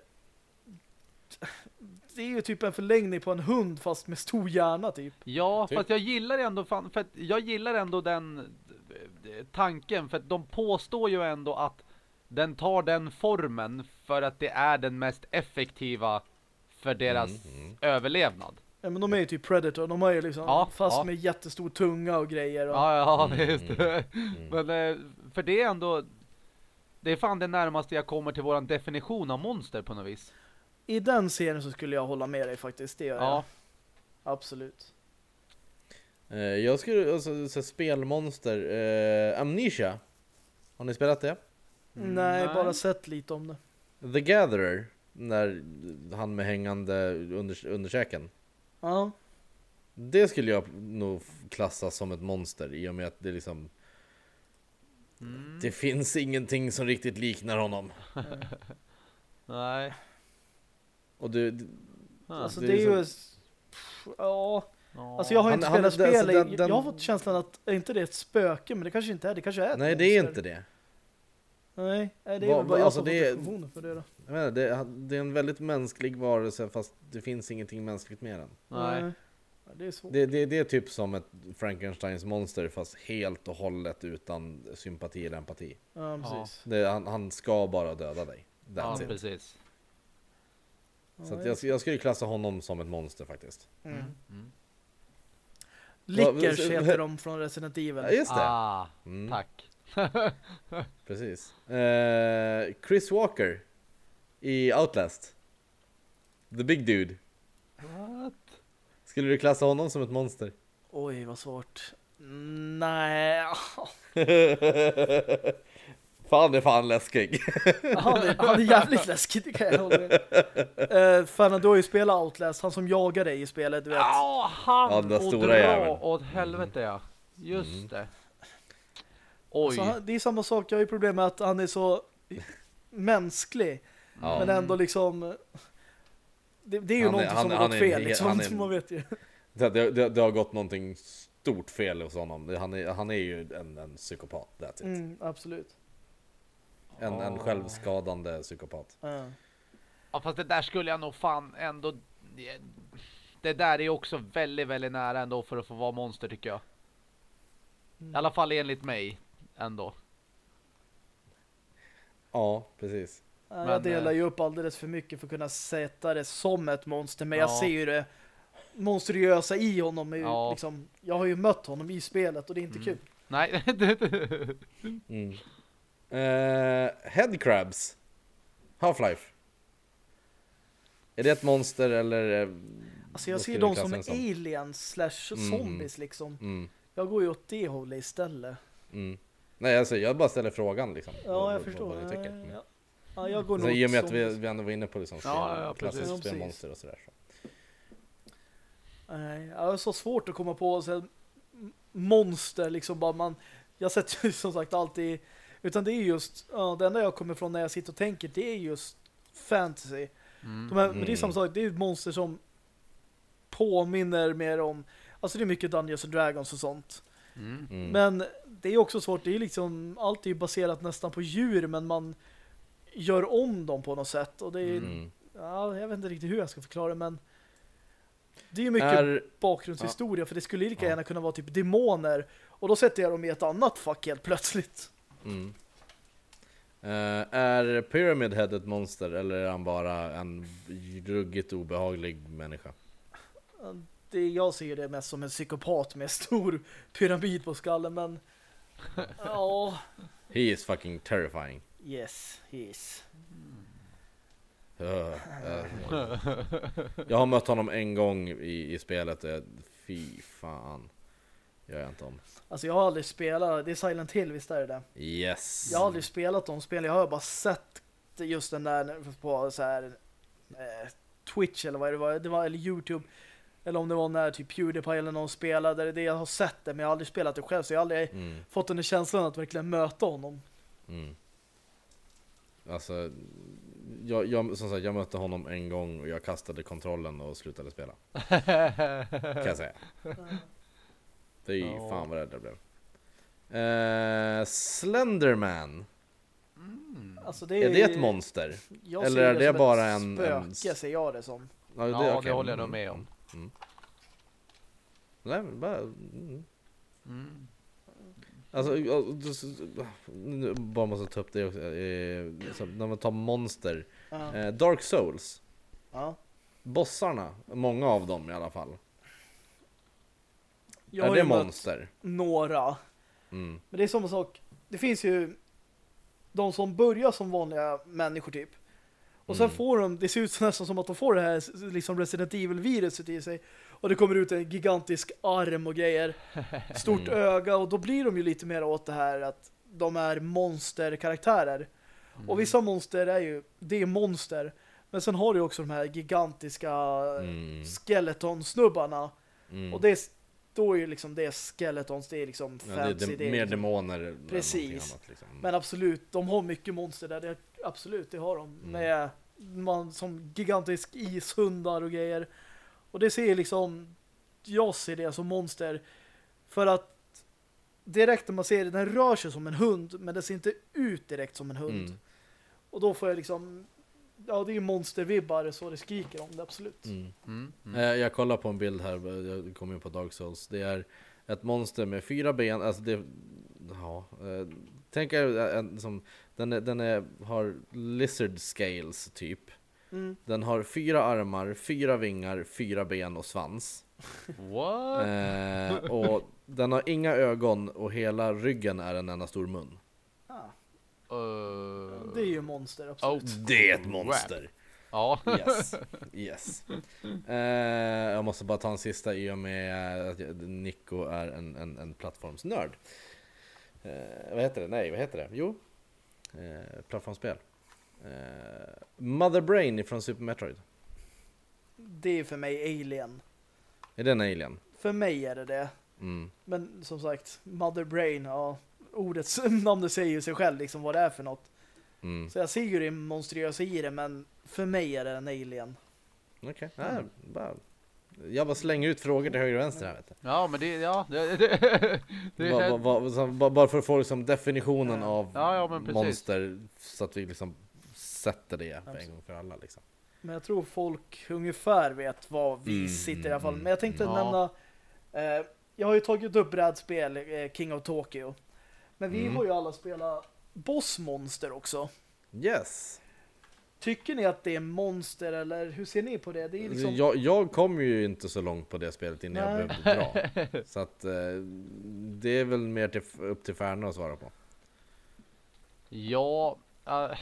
det är ju typ en förlängning på en hund fast med stor hjärna typ. Ja, Typ. fast jag gillar ändå fan, för att jag gillar ändå den eh, tanken för att de påstår ju ändå att den tar den formen för att det är den mest effektiva för deras Mm, mm. överlevnad. Ja, men de är ju typ Predator. De har ju liksom Ja, fast ja. med jättestor tunga och grejer. Och, Ja, ja, Mm, just det. mm. Men eh, för det är ändå det är fan det närmaste jag kommer till våran definition av monster på något vis. I den serien så skulle jag hålla med dig faktiskt. Det gör Ja. jag. Absolut. Eh, jag skulle, alltså, så spelmonster, eh, Amnesia. Har ni spelat det? Mm, nej, nej. bara sett lite om det. The Gatherer, när han med hängande under, underkäken. Ja. Det skulle jag nog klassa som ett monster i och med att det liksom Mm. Det finns ingenting som riktigt liknar honom. Nej. Och du, du. Alltså det det är ju... pff, Ja. Alltså jag har Han- inte han- spelat den- spel. alltså, den- jag har den- fått känslan att, är inte det ett spöke? Men det kanske inte är. Det kanske är ett nej det är inte det. Nej, nej, det är väl bara jag alltså, som det funktioner för det då. Jag menar, det, det är en väldigt mänsklig varelse fast det finns ingenting mänskligt med den. Nej. Ja, det är svårt. Det, det, det är typ som ett Frankensteins monster fast helt och hållet utan sympati eller empati. Ja, precis. Det, han, han ska bara döda dig. Ja, That's it. precis. Så Ja, att jag, jag skulle klassa honom som ett monster faktiskt. Mm. Mm. Lickers Vad- heter de från Resident Evil. Ja, just det. Ah, Mm, tack. Precis. Eh, Chris Walker i Outlast. The Big Dude. What? Skulle du klassa honom som ett monster? Oj, vad svårt. Nej, fan, det är fan läskig. han är, han är jävligt läskig, det kan jag hålla med. Uh, fan, du har ju spelat Outlast, han som jagar dig i spelet, du vet. Ja, han Ja, den och stora dra jäveln. åt helvete ja. Just Mm. det. Oj. Så han, det är samma sak, jag har ju problem med att han är så mänsklig, Ja. men ändå liksom... Det, det är ju Han är- någonting han- som har gått är- fel, liksom, han är- man vet ju. Det, det, det har gått någonting stort fel hos honom. Han är, han är ju en, en psykopat. That's it. Mm, absolut. En, en Ja. självskadande psykopat. Ja. Ja, fast det där skulle jag nog fan ändå... Det, det där är också väldigt, väldigt nära ändå för att få vara monster tycker jag. Mm. I alla fall enligt mig ändå. Ja, precis. Men, jag delar eh, ju upp alldeles för mycket för att kunna sätta det som ett monster, men jag Ja. ser ju det monstruösa i honom. är ju Ja. Liksom, jag har ju mött honom i spelet och det är inte Mm. kul. Nej. Mm. Eh, headcrabs. Half-Life. Är det ett monster eller? eh, Alltså jag ser dem som aliens slash Mm. zombies liksom. Mm, Jag går ju åt det hållet istället. mm. Nej, alltså jag bara ställer frågan liksom. Ja, jag vad- förstår. Vad ni tycker. Mm. Ja, ja, jag går Så nog I och med att vi, vi ändå var inne på liksom Ja, ja, klassiskt Ja, spelmonster och sådär. Så. Nej, det är så svårt att komma på så här, m- monster liksom bara man jag sätter ju som sagt alltid utan det är just ja, det enda jag kommer från när jag sitter och tänker det är just fantasy. Mm. De här, Men det är Mm. samma sak, det är monster som påminner mer om alltså det är mycket Dungeons and Dragons och sånt. Mm. Mm. Men det är också svårt, det är liksom allt är ju baserat nästan på djur men man gör om dem på något sätt och det är Mm. ja, jag vet inte riktigt hur jag ska förklara men det är ju mycket Är, bakgrundshistoria för det skulle lika Ja. gärna kunna vara typ demoner och då sätter jag dem i ett annat fack helt plötsligt. mm. Eh, är Pyramid Head ett monster eller är han bara en ruggigt obehaglig människa? Det, jag ser det mest som en psykopat med stor pyramid på skallen men ja, He is fucking terrifying. Yes, yes. Uh, uh. Jag har mött honom en gång i, i spelet. jag- Fy fan. Gör jag inte om. Alltså jag har aldrig spelat, det är Silent Hill visst är det det? Yes. Jag har aldrig spelat de spel, jag har bara sett just den där på så här eh, Twitch eller vad det var, det var eller Youtube eller om det var när typ Pewdiepie eller någon spelade, det jag har sett det men jag har aldrig spelat det själv så jag har aldrig Mm, fått den känslan att verkligen möta honom. mm. Alltså, jag, jag, som sagt, jag mötte honom en gång och jag kastade kontrollen och slutade spela. Kan jag säga. Det är ju Ja. fan vad rädd jag blev. Eh, Slenderman. Alltså Är det ett monster? Jag eller är det ett bara en- en- spöke ser jag det som. Ja, det okej. håller jag nog Mm, med om. mm. Nej, men bara... Mm. Alltså, s- nu bara måste ta upp det också. Eh, så när man tar monster. Eh, Dark Souls. Ja. Bossarna, många av dem i alla fall. Jag är det monster? några. Mm. Men det är samma sak. Det finns ju de som börjar som vanliga människor typ. Och sen Mm. får de, det ser ut nästan som att de får det här liksom Resident Evil-viruset i sig. Och det kommer ut en gigantisk arm och grejer. Stort Mm. öga och då blir de ju lite mer åt det här att de är monsterkaraktärer. Mm. Och vissa monster är ju, det är monster. Men sen har du också de här gigantiska Mm. skeleton-snubbarna. Mm. Och det är, ju liksom det skeletons, det är liksom ja, det är fancy. det är mer liksom- demoner Precis. annat, liksom. Men absolut, de har mycket monster där. Det, absolut, det har de. Mm. Med man, som gigantisk ishundar och grejer. Och det ser liksom, jag ser det som monster. För att direkt när man ser det, den rör sig som en hund. Men det ser inte ut direkt som en hund. Mm. Och då får jag liksom, ja det är ju monstervibbar så det skriker om det, absolut. Mm. Mm. Mm. Eh, Jag kollar på en bild här, jag kom in på Dark Souls. Det är ett monster med fyra ben, alltså det... Ja, eh, tänk er en som... Den, är, den är, har lizard scales typ. Mm. Den har fyra armar, fyra vingar, fyra ben och svans. What? Eh, och den har inga ögon och hela ryggen är en enda stor mun. Ah, Uh, det är ju monster, absolut. Oh. Det är ett monster! Ja. Yes, yes. Eh, jag måste bara ta en sista i och med att Nico är en, en, en plattformsnörd. Eh, vad heter det? Nej, vad heter det? Jo, eh, plattformsspel. Eh, Mother Brain från Super Metroid. Det är för mig alien. Är det en alien? För mig är det det. Mm. Men som sagt, Mother Brain, ja, ordets namnet säger ju sig själv liksom vad det är för något. Mm. Så jag ser ju det monstriösa i det, men för mig är det en alien. Okej, ja, bara, jag bara slänger ut frågor till höger och vänster här vet du. ja, men det, ja. Det, det, det, Bara, bara, bara- bara för att få liksom definitionen av Ja, ja, monster så att vi liksom sätter det för en Absolut. gång för alla liksom. Men jag tror folk ungefär vet vad vi Mm, sitter i alla fall. mm, Men jag tänkte mm. nämna, eh, jag har ju tagit upp brädspel, eh, King of Tokyo. Men vi Mm. har ju alla spelat Bossmonster också. Yes! Tycker ni att det är monster eller hur ser ni på det? Det är liksom... jag, jag kom ju inte så långt på det spelet innan jag Nej. behövde dra. Så att eh, det är väl mer till, upp till Färna att svara på. ja. eh,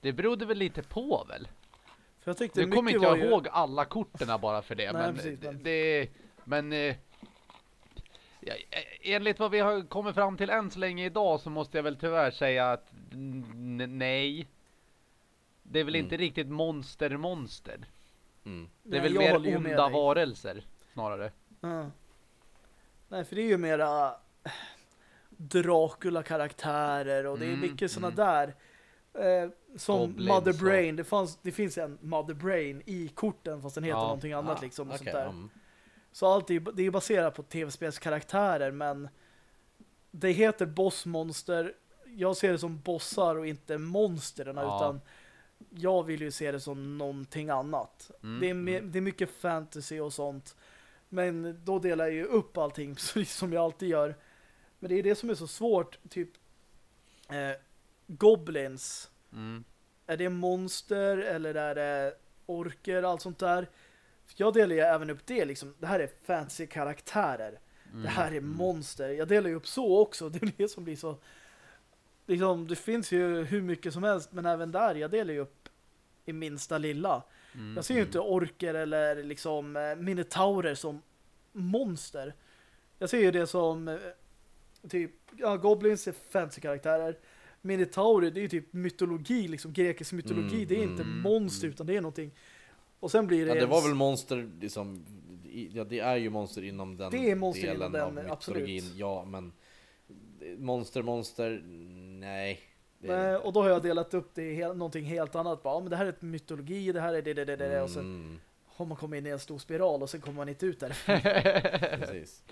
det berodde väl lite på väl? För jag tyckte Nu kommer inte jag ju- ihåg alla korten bara för det. Nej, men, precis, det, men- det Men eh, ja, eh, enligt vad vi har kommit fram till än så länge idag så måste jag väl tyvärr säga att nej. Det är väl Mm. inte riktigt monster monster. Mm. Det är Nej, väl mer onda varelser snarare. Ja. Nej, för det är ju mera äh, Dracula-karaktärer och det är Mm, mycket sådana mm. där. Eh, som Goblins Mother Brain. Det, fanns, det finns en Mother Brain i korten fast den heter Ja. någonting annat Ah, liksom. Och okej, sånt där. mm. Så allt är, det är baserat på tv-spelskaraktärer men det heter bossmonster. Jag ser det som bossar och inte monstren Ja. utan jag vill ju se det som någonting annat. Mm, Det, är me- det är mycket fantasy och sånt. Men då delar jag ju upp allting precis som jag alltid gör. Men det är det som är så svårt. Typ eh, Goblins. Mm. Är det monster eller är det orker allt sånt där? Jag delar ju även upp det liksom. Det här är fantasy karaktärer. Mm. Det här är monster. Jag delar ju upp så också. Det är det som blir så... Liksom, det finns ju hur mycket som helst. Men även där, jag delar ju upp i minsta lilla. Mm. Jag ser ju inte orker eller liksom eh, minotaurer som monster. Jag ser ju det som eh, typ, ja, goblins är fantasy-karaktärer. Minotaurer, det är ju typ mytologi, liksom grekisk mytologi. Mm, det är inte mm, monster mm. utan det är någonting. Och sen blir det... Ja, det var väl monster liksom, ja det är ju monster inom den Det är monster delen inom den, av mytologin, absolut. ja men monster, monster, nej. Det Eh, och då har jag delat upp det i någonting helt annat. Bara, ja, men det här är ett mytologi, det här är det, det, det, det. Och sen Mm, har man kommit in i en stor spiral och sen kommer man inte ut där. precis.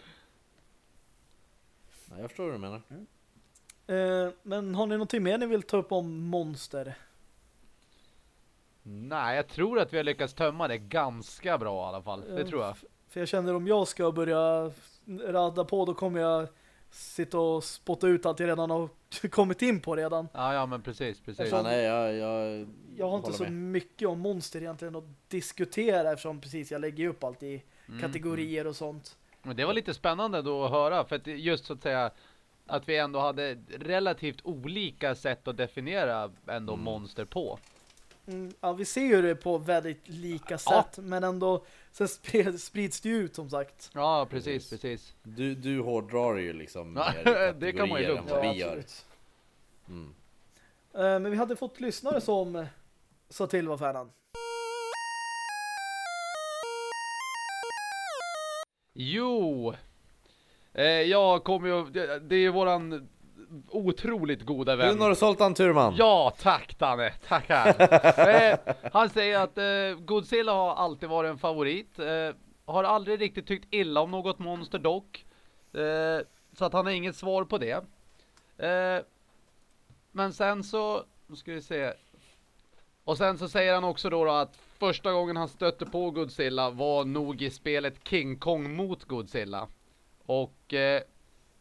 Ja, jag förstår vad du menar. Eh, men har ni någonting mer ni vill ta upp om monster? Nej, jag tror att vi har lyckats tömma det ganska bra i alla fall. Det Ja. tror jag. För jag känner om jag ska börja radda på då kommer jag sitta och spotta ut allt jag redan har kommit in på redan. Ja, ja men precis, precis. Eftersom- Ja, nej, jag, jag, Jag har inte så med. mycket om monster egentligen att diskutera eftersom precis jag lägger upp allt i Mm, kategorier och sånt. Men det var lite spännande då att höra för att just så att säga att vi ändå hade relativt olika sätt att definiera ändå Mm. monster på. Mm, ja, vi ser ju det på väldigt lika sätt men ändå sen spred- sprids det ju ut som sagt. Ja, precis, Precis. precis. Du, du hårdrar ju liksom Ja, mer det kan man ju lugnt än vad Ja, vi gör. Mm. Eh, men vi hade fått lyssnare som sa till vad fanan. Jo! Eh, jag kommer ju, det, det är ju våran otroligt goda vän. Gunnar Zoltan Turman. Ja, tack Danne, tackar. eh, han säger att eh, Godzilla har alltid varit en favorit. Eh, har aldrig riktigt tyckt illa om något monster dock. Eh, så att han har inget svar på det. Eh, men sen så, nu ska vi se. Och sen så säger han också då, då att första gången han stötte på Godzilla var nog i spelet King Kong mot Godzilla. Och eh,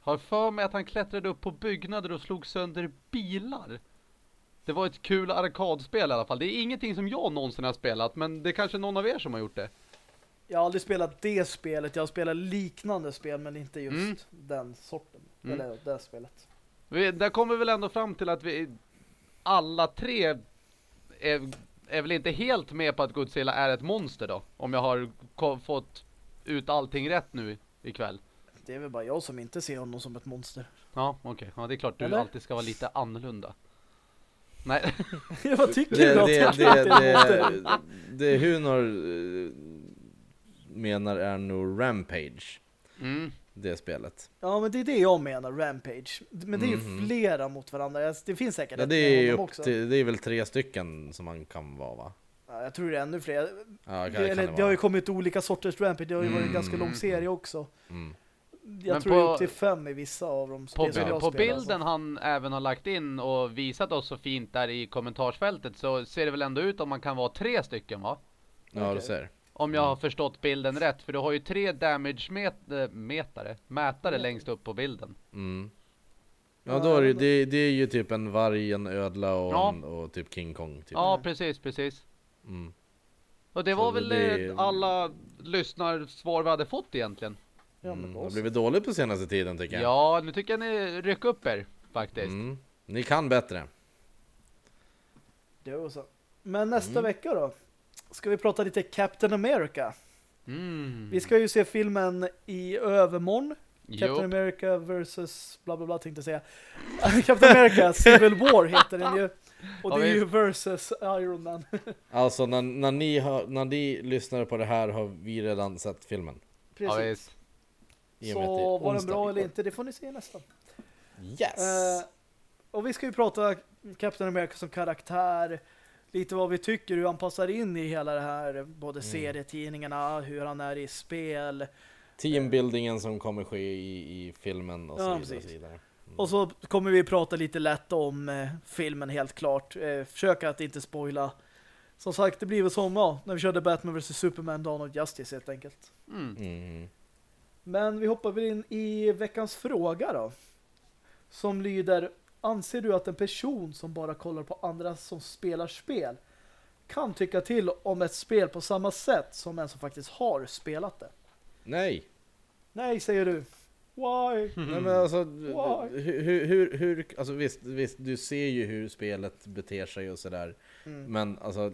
har för mig att han klättrade upp på byggnader och slog sönder bilar. Det var ett kul arkadspel i alla fall. Det är ingenting som jag någonsin har spelat, men det är kanske någon av er som har gjort det. Jag har aldrig spelat det spelet, jag har spelat liknande spel men inte just Mm. den sorten. Mm. Eller det spelet. Vi, där kommer vi väl ändå fram till att vi alla tre är, är väl inte helt med på att Godzilla är ett monster då? Om jag har fått ut allting rätt nu ikväll. Det är väl bara jag som inte ser honom som ett monster. Ja, okej. Ja, det är klart du Eller? alltid ska vara lite annorlunda. Nej, Vad tycker Det, du? det, det, monster? det, det Hunor eh, menar är nog Rampage, mm. det spelet. Ja men det är det jag menar, Rampage. Men det är ju Mhm. flera mot varandra. Det finns säkert Ja, det, är upp också. till, det är väl tre stycken som man kan vara va? Ja, jag tror det är ännu fler. Ja, Det, eller, kan det, har ju kommit olika sorters Rampage. Det har ju varit en ganska Mm. lång serie också. Mm. Jag Men tror det är på- upp till fem i vissa av dem. På, jag på bilden alltså. han även har lagt in och visat oss så fint där i kommentarsfältet så ser det väl ändå ut om man kan vara tre stycken va? Ja, Okej. du ser. Om jag Mm. har förstått bilden rätt, för du har ju tre damage met äh, metare, mätare Mm. längst upp på bilden. Mm. Ja, Ja, då är det, det, det är ju typ en varg, en ödla och, Ja. en, och typ King Kong. Typ. Ja, Mm. precis, precis. Mm. Och det Så var väl det- eh, alla lyssnarsvar vi hade fått egentligen. Ja, Mm. har blivit dåligt på senaste tiden tycker jag. Ja, nu tycker jag ni rycker upp er faktiskt. Mm. Ni kan bättre. Jo, så. Men nästa Mm. vecka då? Ska vi prata lite Captain America? Mm. Vi ska ju se filmen i övermorgon. Captain Jo. America versus bla bla bla tänkte jag säga. Captain America Civil War heter den ju. Och det är ju versus Iron Man. Alltså när, när, ni har, när ni lyssnar på det här har vi redan sett filmen. Ja, Precis. Så var den bra eller inte, det får ni se nästan. Yes! Eh, och vi ska ju prata Captain America som karaktär. Lite vad vi tycker, hur han passar in i hela det här. Både Mm. serietidningarna, hur han är i spel. Teambuildingen som kommer ske i, i filmen och så Ja, vidare. Och så vidare. Och så kommer vi prata lite lätt om eh, filmen helt klart. Eh, försöka att inte spoila. Som sagt, det blir väl som ja, när vi körde Batman vs Superman Dawn of Justice helt enkelt. Mm. Mm. Men vi hoppar väl in i veckans fråga då. Som lyder, anser du att en person som bara kollar på andra som spelar spel kan tycka till om ett spel på samma sätt som en som faktiskt har spelat det? Nej! Nej, säger du. Why? Nej men alltså, Why? hur, hur, hur, hur, alltså visst, visst, du ser ju hur spelet beter sig och sådär. Mm. Men alltså,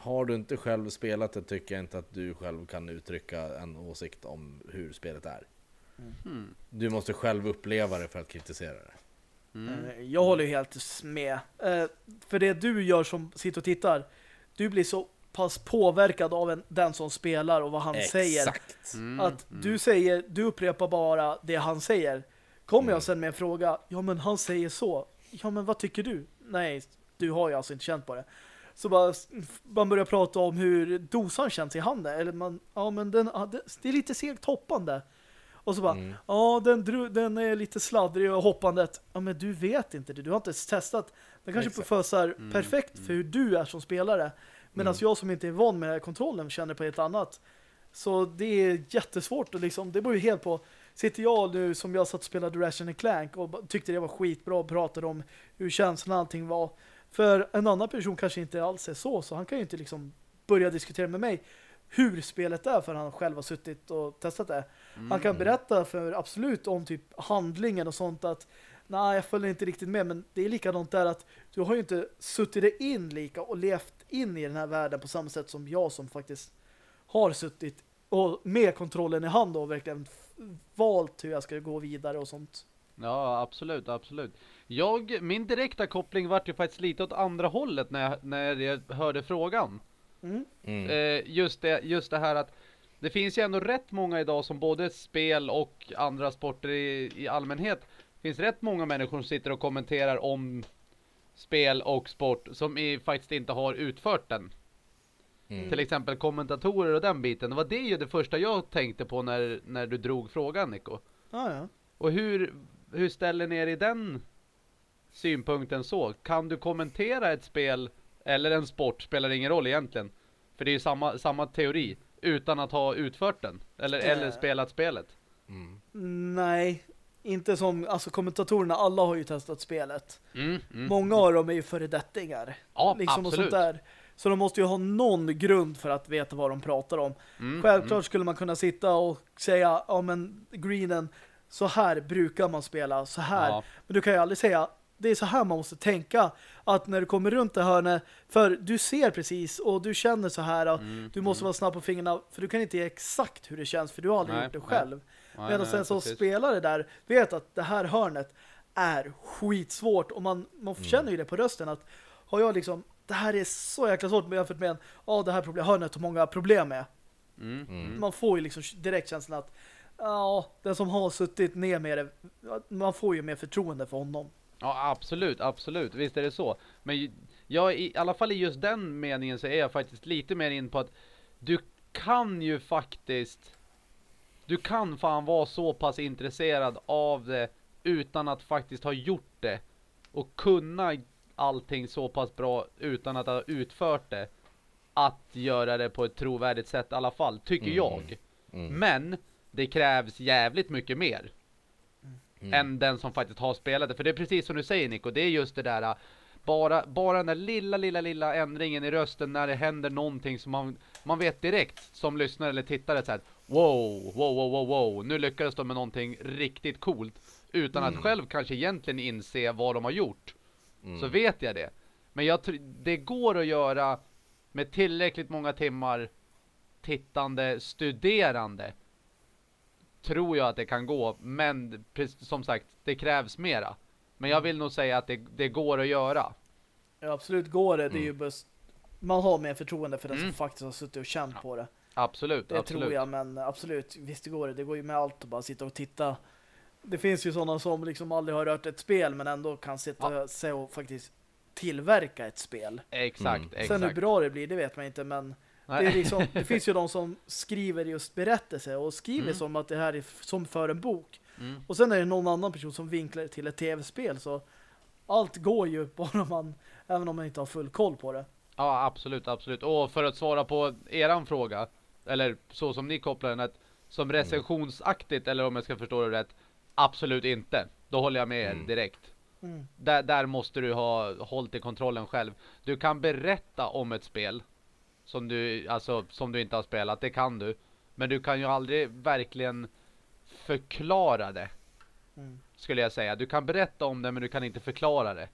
har du inte själv spelat det tycker jag inte att du själv kan uttrycka en åsikt om hur spelet är. Mm. Du måste själv uppleva det för att kritisera det. Mm. Eh, Jag håller ju helt med. Eh, För det du gör som sitter och tittar, du blir så pass påverkad av en, den som spelar och vad han säger. Exakt! Mm. Att du säger, du upprepar bara det han säger. Kommer Mm. jag sen med en fråga, ja men han säger så. Ja men vad tycker du? Nej, du har ju alltså inte känt på det. Så bara, man börjar prata om hur dosan känns i handen. Eller man, ja men den, det, är lite segt hoppande. Och så bara, Mm. ja den, den är lite sladdrig och hoppandet. Ja men du vet inte det, du har inte testat. Den kanske Exakt. passar Mm, perfekt för hur du är som spelare. Medan Mm. jag som inte är van med kontrollen känner på ett annat. Så det är jättesvårt och liksom, det beror ju helt på. Sitter jag nu som jag satt och spelade Ratchet Clank och tyckte det var skitbra och pratade om hur känslan och allting var. För en annan person kanske inte alls är så, så han kan ju inte liksom börja diskutera med mig hur spelet är för han själv har suttit och testat det. Han kan berätta för absolut om typ handlingen och sånt att nej, jag följer inte riktigt med, men det är likadant där att du har ju inte suttit dig in lika och levt in i den här världen på samma sätt som jag som faktiskt har suttit och med kontrollen i hand och verkligen valt hur jag ska gå vidare och sånt. Ja, absolut, absolut. Jag, min direkta koppling vart ju faktiskt lite åt andra hållet när jag, när jag hörde frågan. Mm. Mm. Eh, just, det, just det här att det finns ju ändå rätt många idag som både spel och andra sporter i, i allmänhet finns rätt många människor som sitter och kommenterar om spel och sport som i, faktiskt inte har utfört den. Mm. Till exempel kommentatorer och den biten. Det var det ju det första jag tänkte på när, när du drog frågan Nico. Ja, ja. Och hur, hur ställer ni er i den synpunkten så? Kan du kommentera ett spel eller en sport, spelar ingen roll egentligen. För det är ju samma, samma teori, utan att ha utfört den. Eller, Eh. eller spelat spelet. Mm. Nej, inte som, alltså kommentatorerna, alla har ju testat spelet. Mm, mm. Många av dem är ju föredettingar. Ja, liksom och absolut. sånt där. Så de måste ju ha någon grund för att veta vad de pratar om. Mm, Självklart skulle man kunna sitta och säga, ja men greenen, så här brukar man spela, så här. Ja. Men du kan ju aldrig säga, det är så här man måste tänka. Att när du kommer runt det hörnet, för du ser precis och du känner så här, och Mm, du måste vara snabb på fingrarna, för du kan inte ge exakt hur det känns, för du har aldrig Nej, gjort det själv. Nej, Medan nej, sen som spelare där vet att det här hörnet är skitsvårt och man, man Mm. känner ju det på rösten att har jag liksom, det här är så jäkla svårt jämfört med en, ja det här problem, hörnet har många problem med. Mm, mm. Man får ju liksom direkt känslan att ja, den som har suttit ner med det, man får ju mer förtroende för honom. Ja, absolut, absolut. Visst är det så. Men jag, i alla fall i just den meningen så är jag faktiskt lite mer in på att du kan ju faktiskt du kan fan vara så pass intresserad av det utan att faktiskt ha gjort det och kunna allting så pass bra utan att ha utfört det att göra det på ett trovärdigt sätt i alla fall, tycker Mm. jag. Mm. Men det krävs jävligt mycket mer Mm. än den som faktiskt har spelat det. För det är precis som du säger Nico, det är just det där bara, bara den där lilla, lilla, lilla ändringen i rösten när det händer någonting som man, man vet direkt som lyssnare eller tittare så här, wow, wow, wow, wow, wow, nu lyckades de med någonting riktigt coolt utan Mm. att själv kanske egentligen inse vad de har gjort. Mm. Så vet jag det. Men jag det går att göra med tillräckligt många timmar tittande, studerande tror jag att det kan gå, men som sagt, det krävs mera. Men jag vill nog säga att det, det går att göra. Ja, absolut går det. Det är Mm. ju bäst. Man har mer förtroende för den Mm. som faktiskt har suttit och känt på det. Absolut, Det absolut. tror jag, men absolut, visst det går det. Det går ju med allt att bara sitta och titta. Det finns ju sådana som liksom aldrig har rört ett spel men ändå kan sitta sig och faktiskt tillverka ett spel. Exakt, Mm. exakt. Sen hur bra det blir, det vet man inte, men det, liksom, det finns ju de som skriver just berättelser och skriver Mm. som att det här är som för en bok. Mm. Och sen är det någon annan person som vinklar till ett tv-spel, så allt går ju bara man, även om man inte har full koll på det. Ja, absolut, absolut. Och för att svara på eran fråga, eller så som ni kopplar den, att som recensionsaktigt, eller om jag ska förstå det rätt, absolut inte. Då håller jag med er Mm. direkt. Mm. Där, där måste du ha hållit i kontrollen själv. Du kan berätta om ett spel som du, alltså, som du inte har spelat, det kan du. Men du kan ju aldrig verkligen förklara det, Mm. skulle jag säga. Du kan berätta om det, men du kan inte förklara det.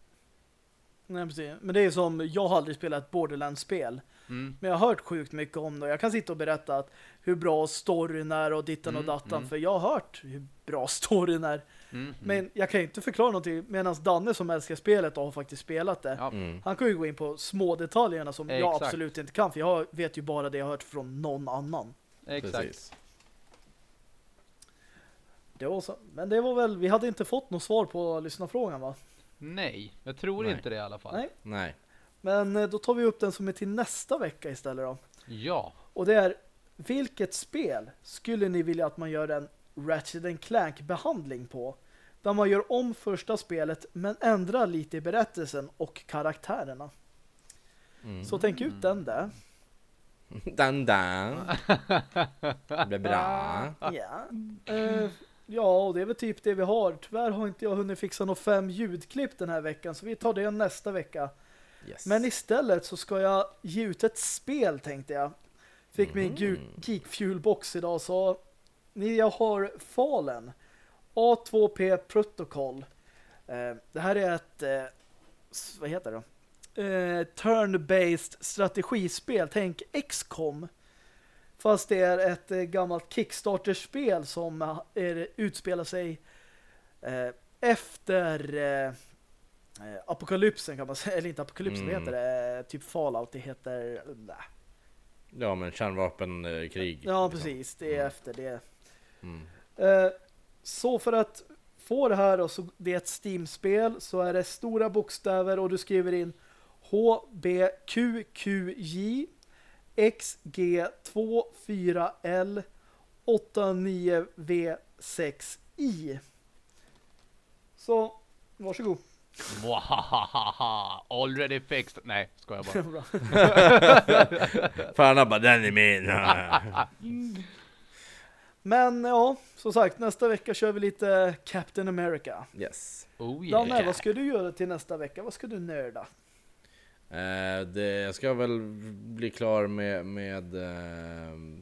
Nej, precis. Men det är som, jag har aldrig spelat Borderlands-spel. Mm. Men jag har hört sjukt mycket om det. Jag kan sitta och berätta att hur bra storyn är och dittan och Mm, dattan. mm. För jag har hört hur bra storyn är. Mm. Men jag kan ju inte förklara någonting. Medan Danne som älskar spelet och har faktiskt spelat det. Ja. Mm. Han kan ju gå in på små detaljerna som jag Exakt. absolut inte kan. För jag vet ju bara det jag har hört från någon annan. Exakt. Precis. Det var så. Men det var väl, vi hade inte fått något svar på lyssnarfrågan va? Nej, jag tror Nej. inte det i alla fall. Nej. Nej. Men eh, då tar vi upp den som är till nästa vecka istället då. Ja. Och det är, vilket spel skulle ni vilja att man gör en Ratchet Clank behandling på? Där man gör om första spelet men ändrar lite i berättelsen och karaktärerna. Mm. Så tänk ut den där. Dan dan. Det blir bra. Ja. Eh, ja, och det är väl typ det vi har. Tyvärr har inte jag hunnit fixa några fem ljudklipp den här veckan så vi tar det nästa vecka. Yes. Men istället så ska jag ge ut ett spel tänkte jag. Fick min Mhm. Geek Fuel box idag så jag har Fallen A2P Protocol. Eh, det här är ett eh, vad heter det? Eh, turn-based strategispel. Tänk XCOM. Fast det är ett gammalt Kickstarter-spel som är, utspelar sig efter apokalypsen kan man säga. Eller inte apokalypsen, Mm. heter det? Typ Fallout, det heter... Nä. Ja men kärnvapenkrig. Ja, liksom. precis. Det är Mm. efter det. Mm. Eh, så för att få det här och så det är ett Steam-spel så är det stora bokstäver och du skriver in HBQQJ XG24L 89V6I Så, varsågod. Already fixed. Nej, ska jag bara. Bra. Fan bara den är min. Men ja, som sagt, nästa vecka kör vi lite Captain America. yes. Oh Danne, yeah. vad ska du göra till nästa vecka? Vad ska du nörda? Eh, det, jag ska väl bli klar med, med ehm,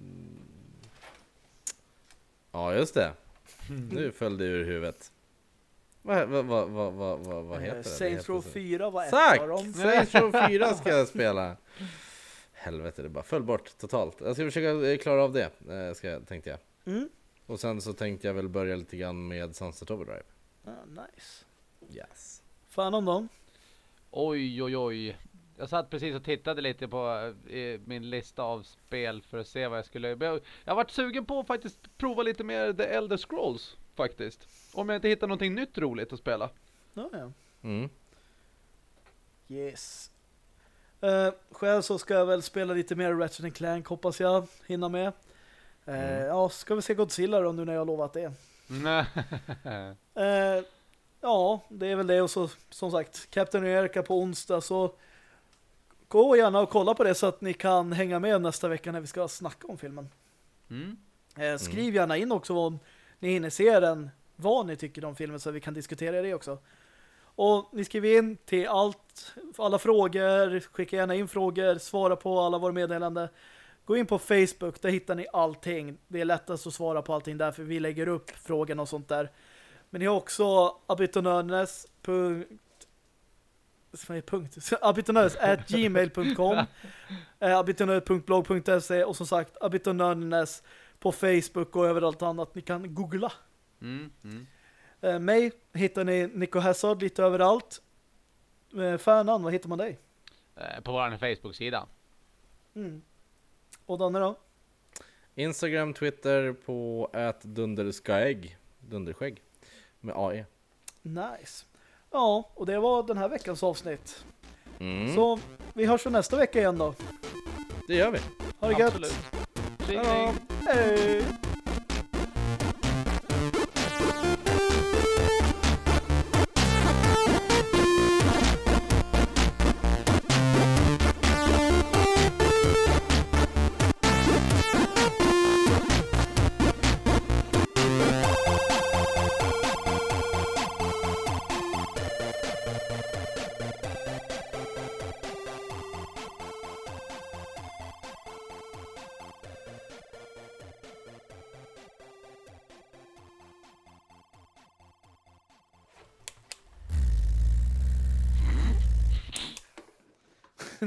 Ja just det. Nu föll det ur huvudet. Vad vad vad vad vad vad, vad heter Eh, det? Saints? Row heter så. 4 var ett av dem. Saints Row 4 ska jag spela. Helvete, det bara föll bort totalt. Jag ska försöka eh, klara av det, eh, ska, tänkte jag. Mm. Och sen så tänkte jag väl börja lite grann med Sunset Overdrive. Ah, nice. Yes. Fan om dem. Oj, oj, oj. Jag satt precis och tittade lite på eh, min lista av spel för att se vad jag skulle... Jag har varit sugen på att faktiskt prova lite mer The Elder Scrolls, faktiskt. Om jag inte hittar någonting nytt roligt att spela. Ja, ja. Mm. Yes. Uh, själv så ska jag väl spela lite mer Ratchet Clank hoppas jag hinna med. Eh, Mm. Ja, ska vi se Godzilla då nu när jag har lovat det. Nej. Eh, ja, det är väl det och så som sagt Captain America på onsdag så gå gärna och kolla på det så att ni kan hänga med nästa vecka när vi ska snacka om filmen. mm. Eh, skriv gärna in också om ni hinner se den, vad ni tycker om filmen så vi kan diskutera det också. Och ni skriver in till allt, alla frågor, skicka gärna in frågor, svara på alla våra meddelanden. Gå in på Facebook, där hittar ni allting. Det är lättast att svara på allting där för vi lägger upp frågorna och sånt där. Men ni har också abitonörnes punkt abitonörnes at gmail.com eh, abitonör.blog.se och som sagt abitonörnes på Facebook och överallt annat ni kan googla. Mm. Mm. Eh, mig hittar ni Nico Hazard lite överallt. Eh, Färnan, vad hittar man dig? Eh, På vår Facebook-sida. Mm. Och Danne då? Instagram, Twitter på dunderskägg. Dunderskägg. Med E. AE. Nice. Ja, och det var den här veckans avsnitt. Mm. Så vi hörs för nästa vecka igen då. Det gör vi. Ha det gött. Absolut. Ring. hej!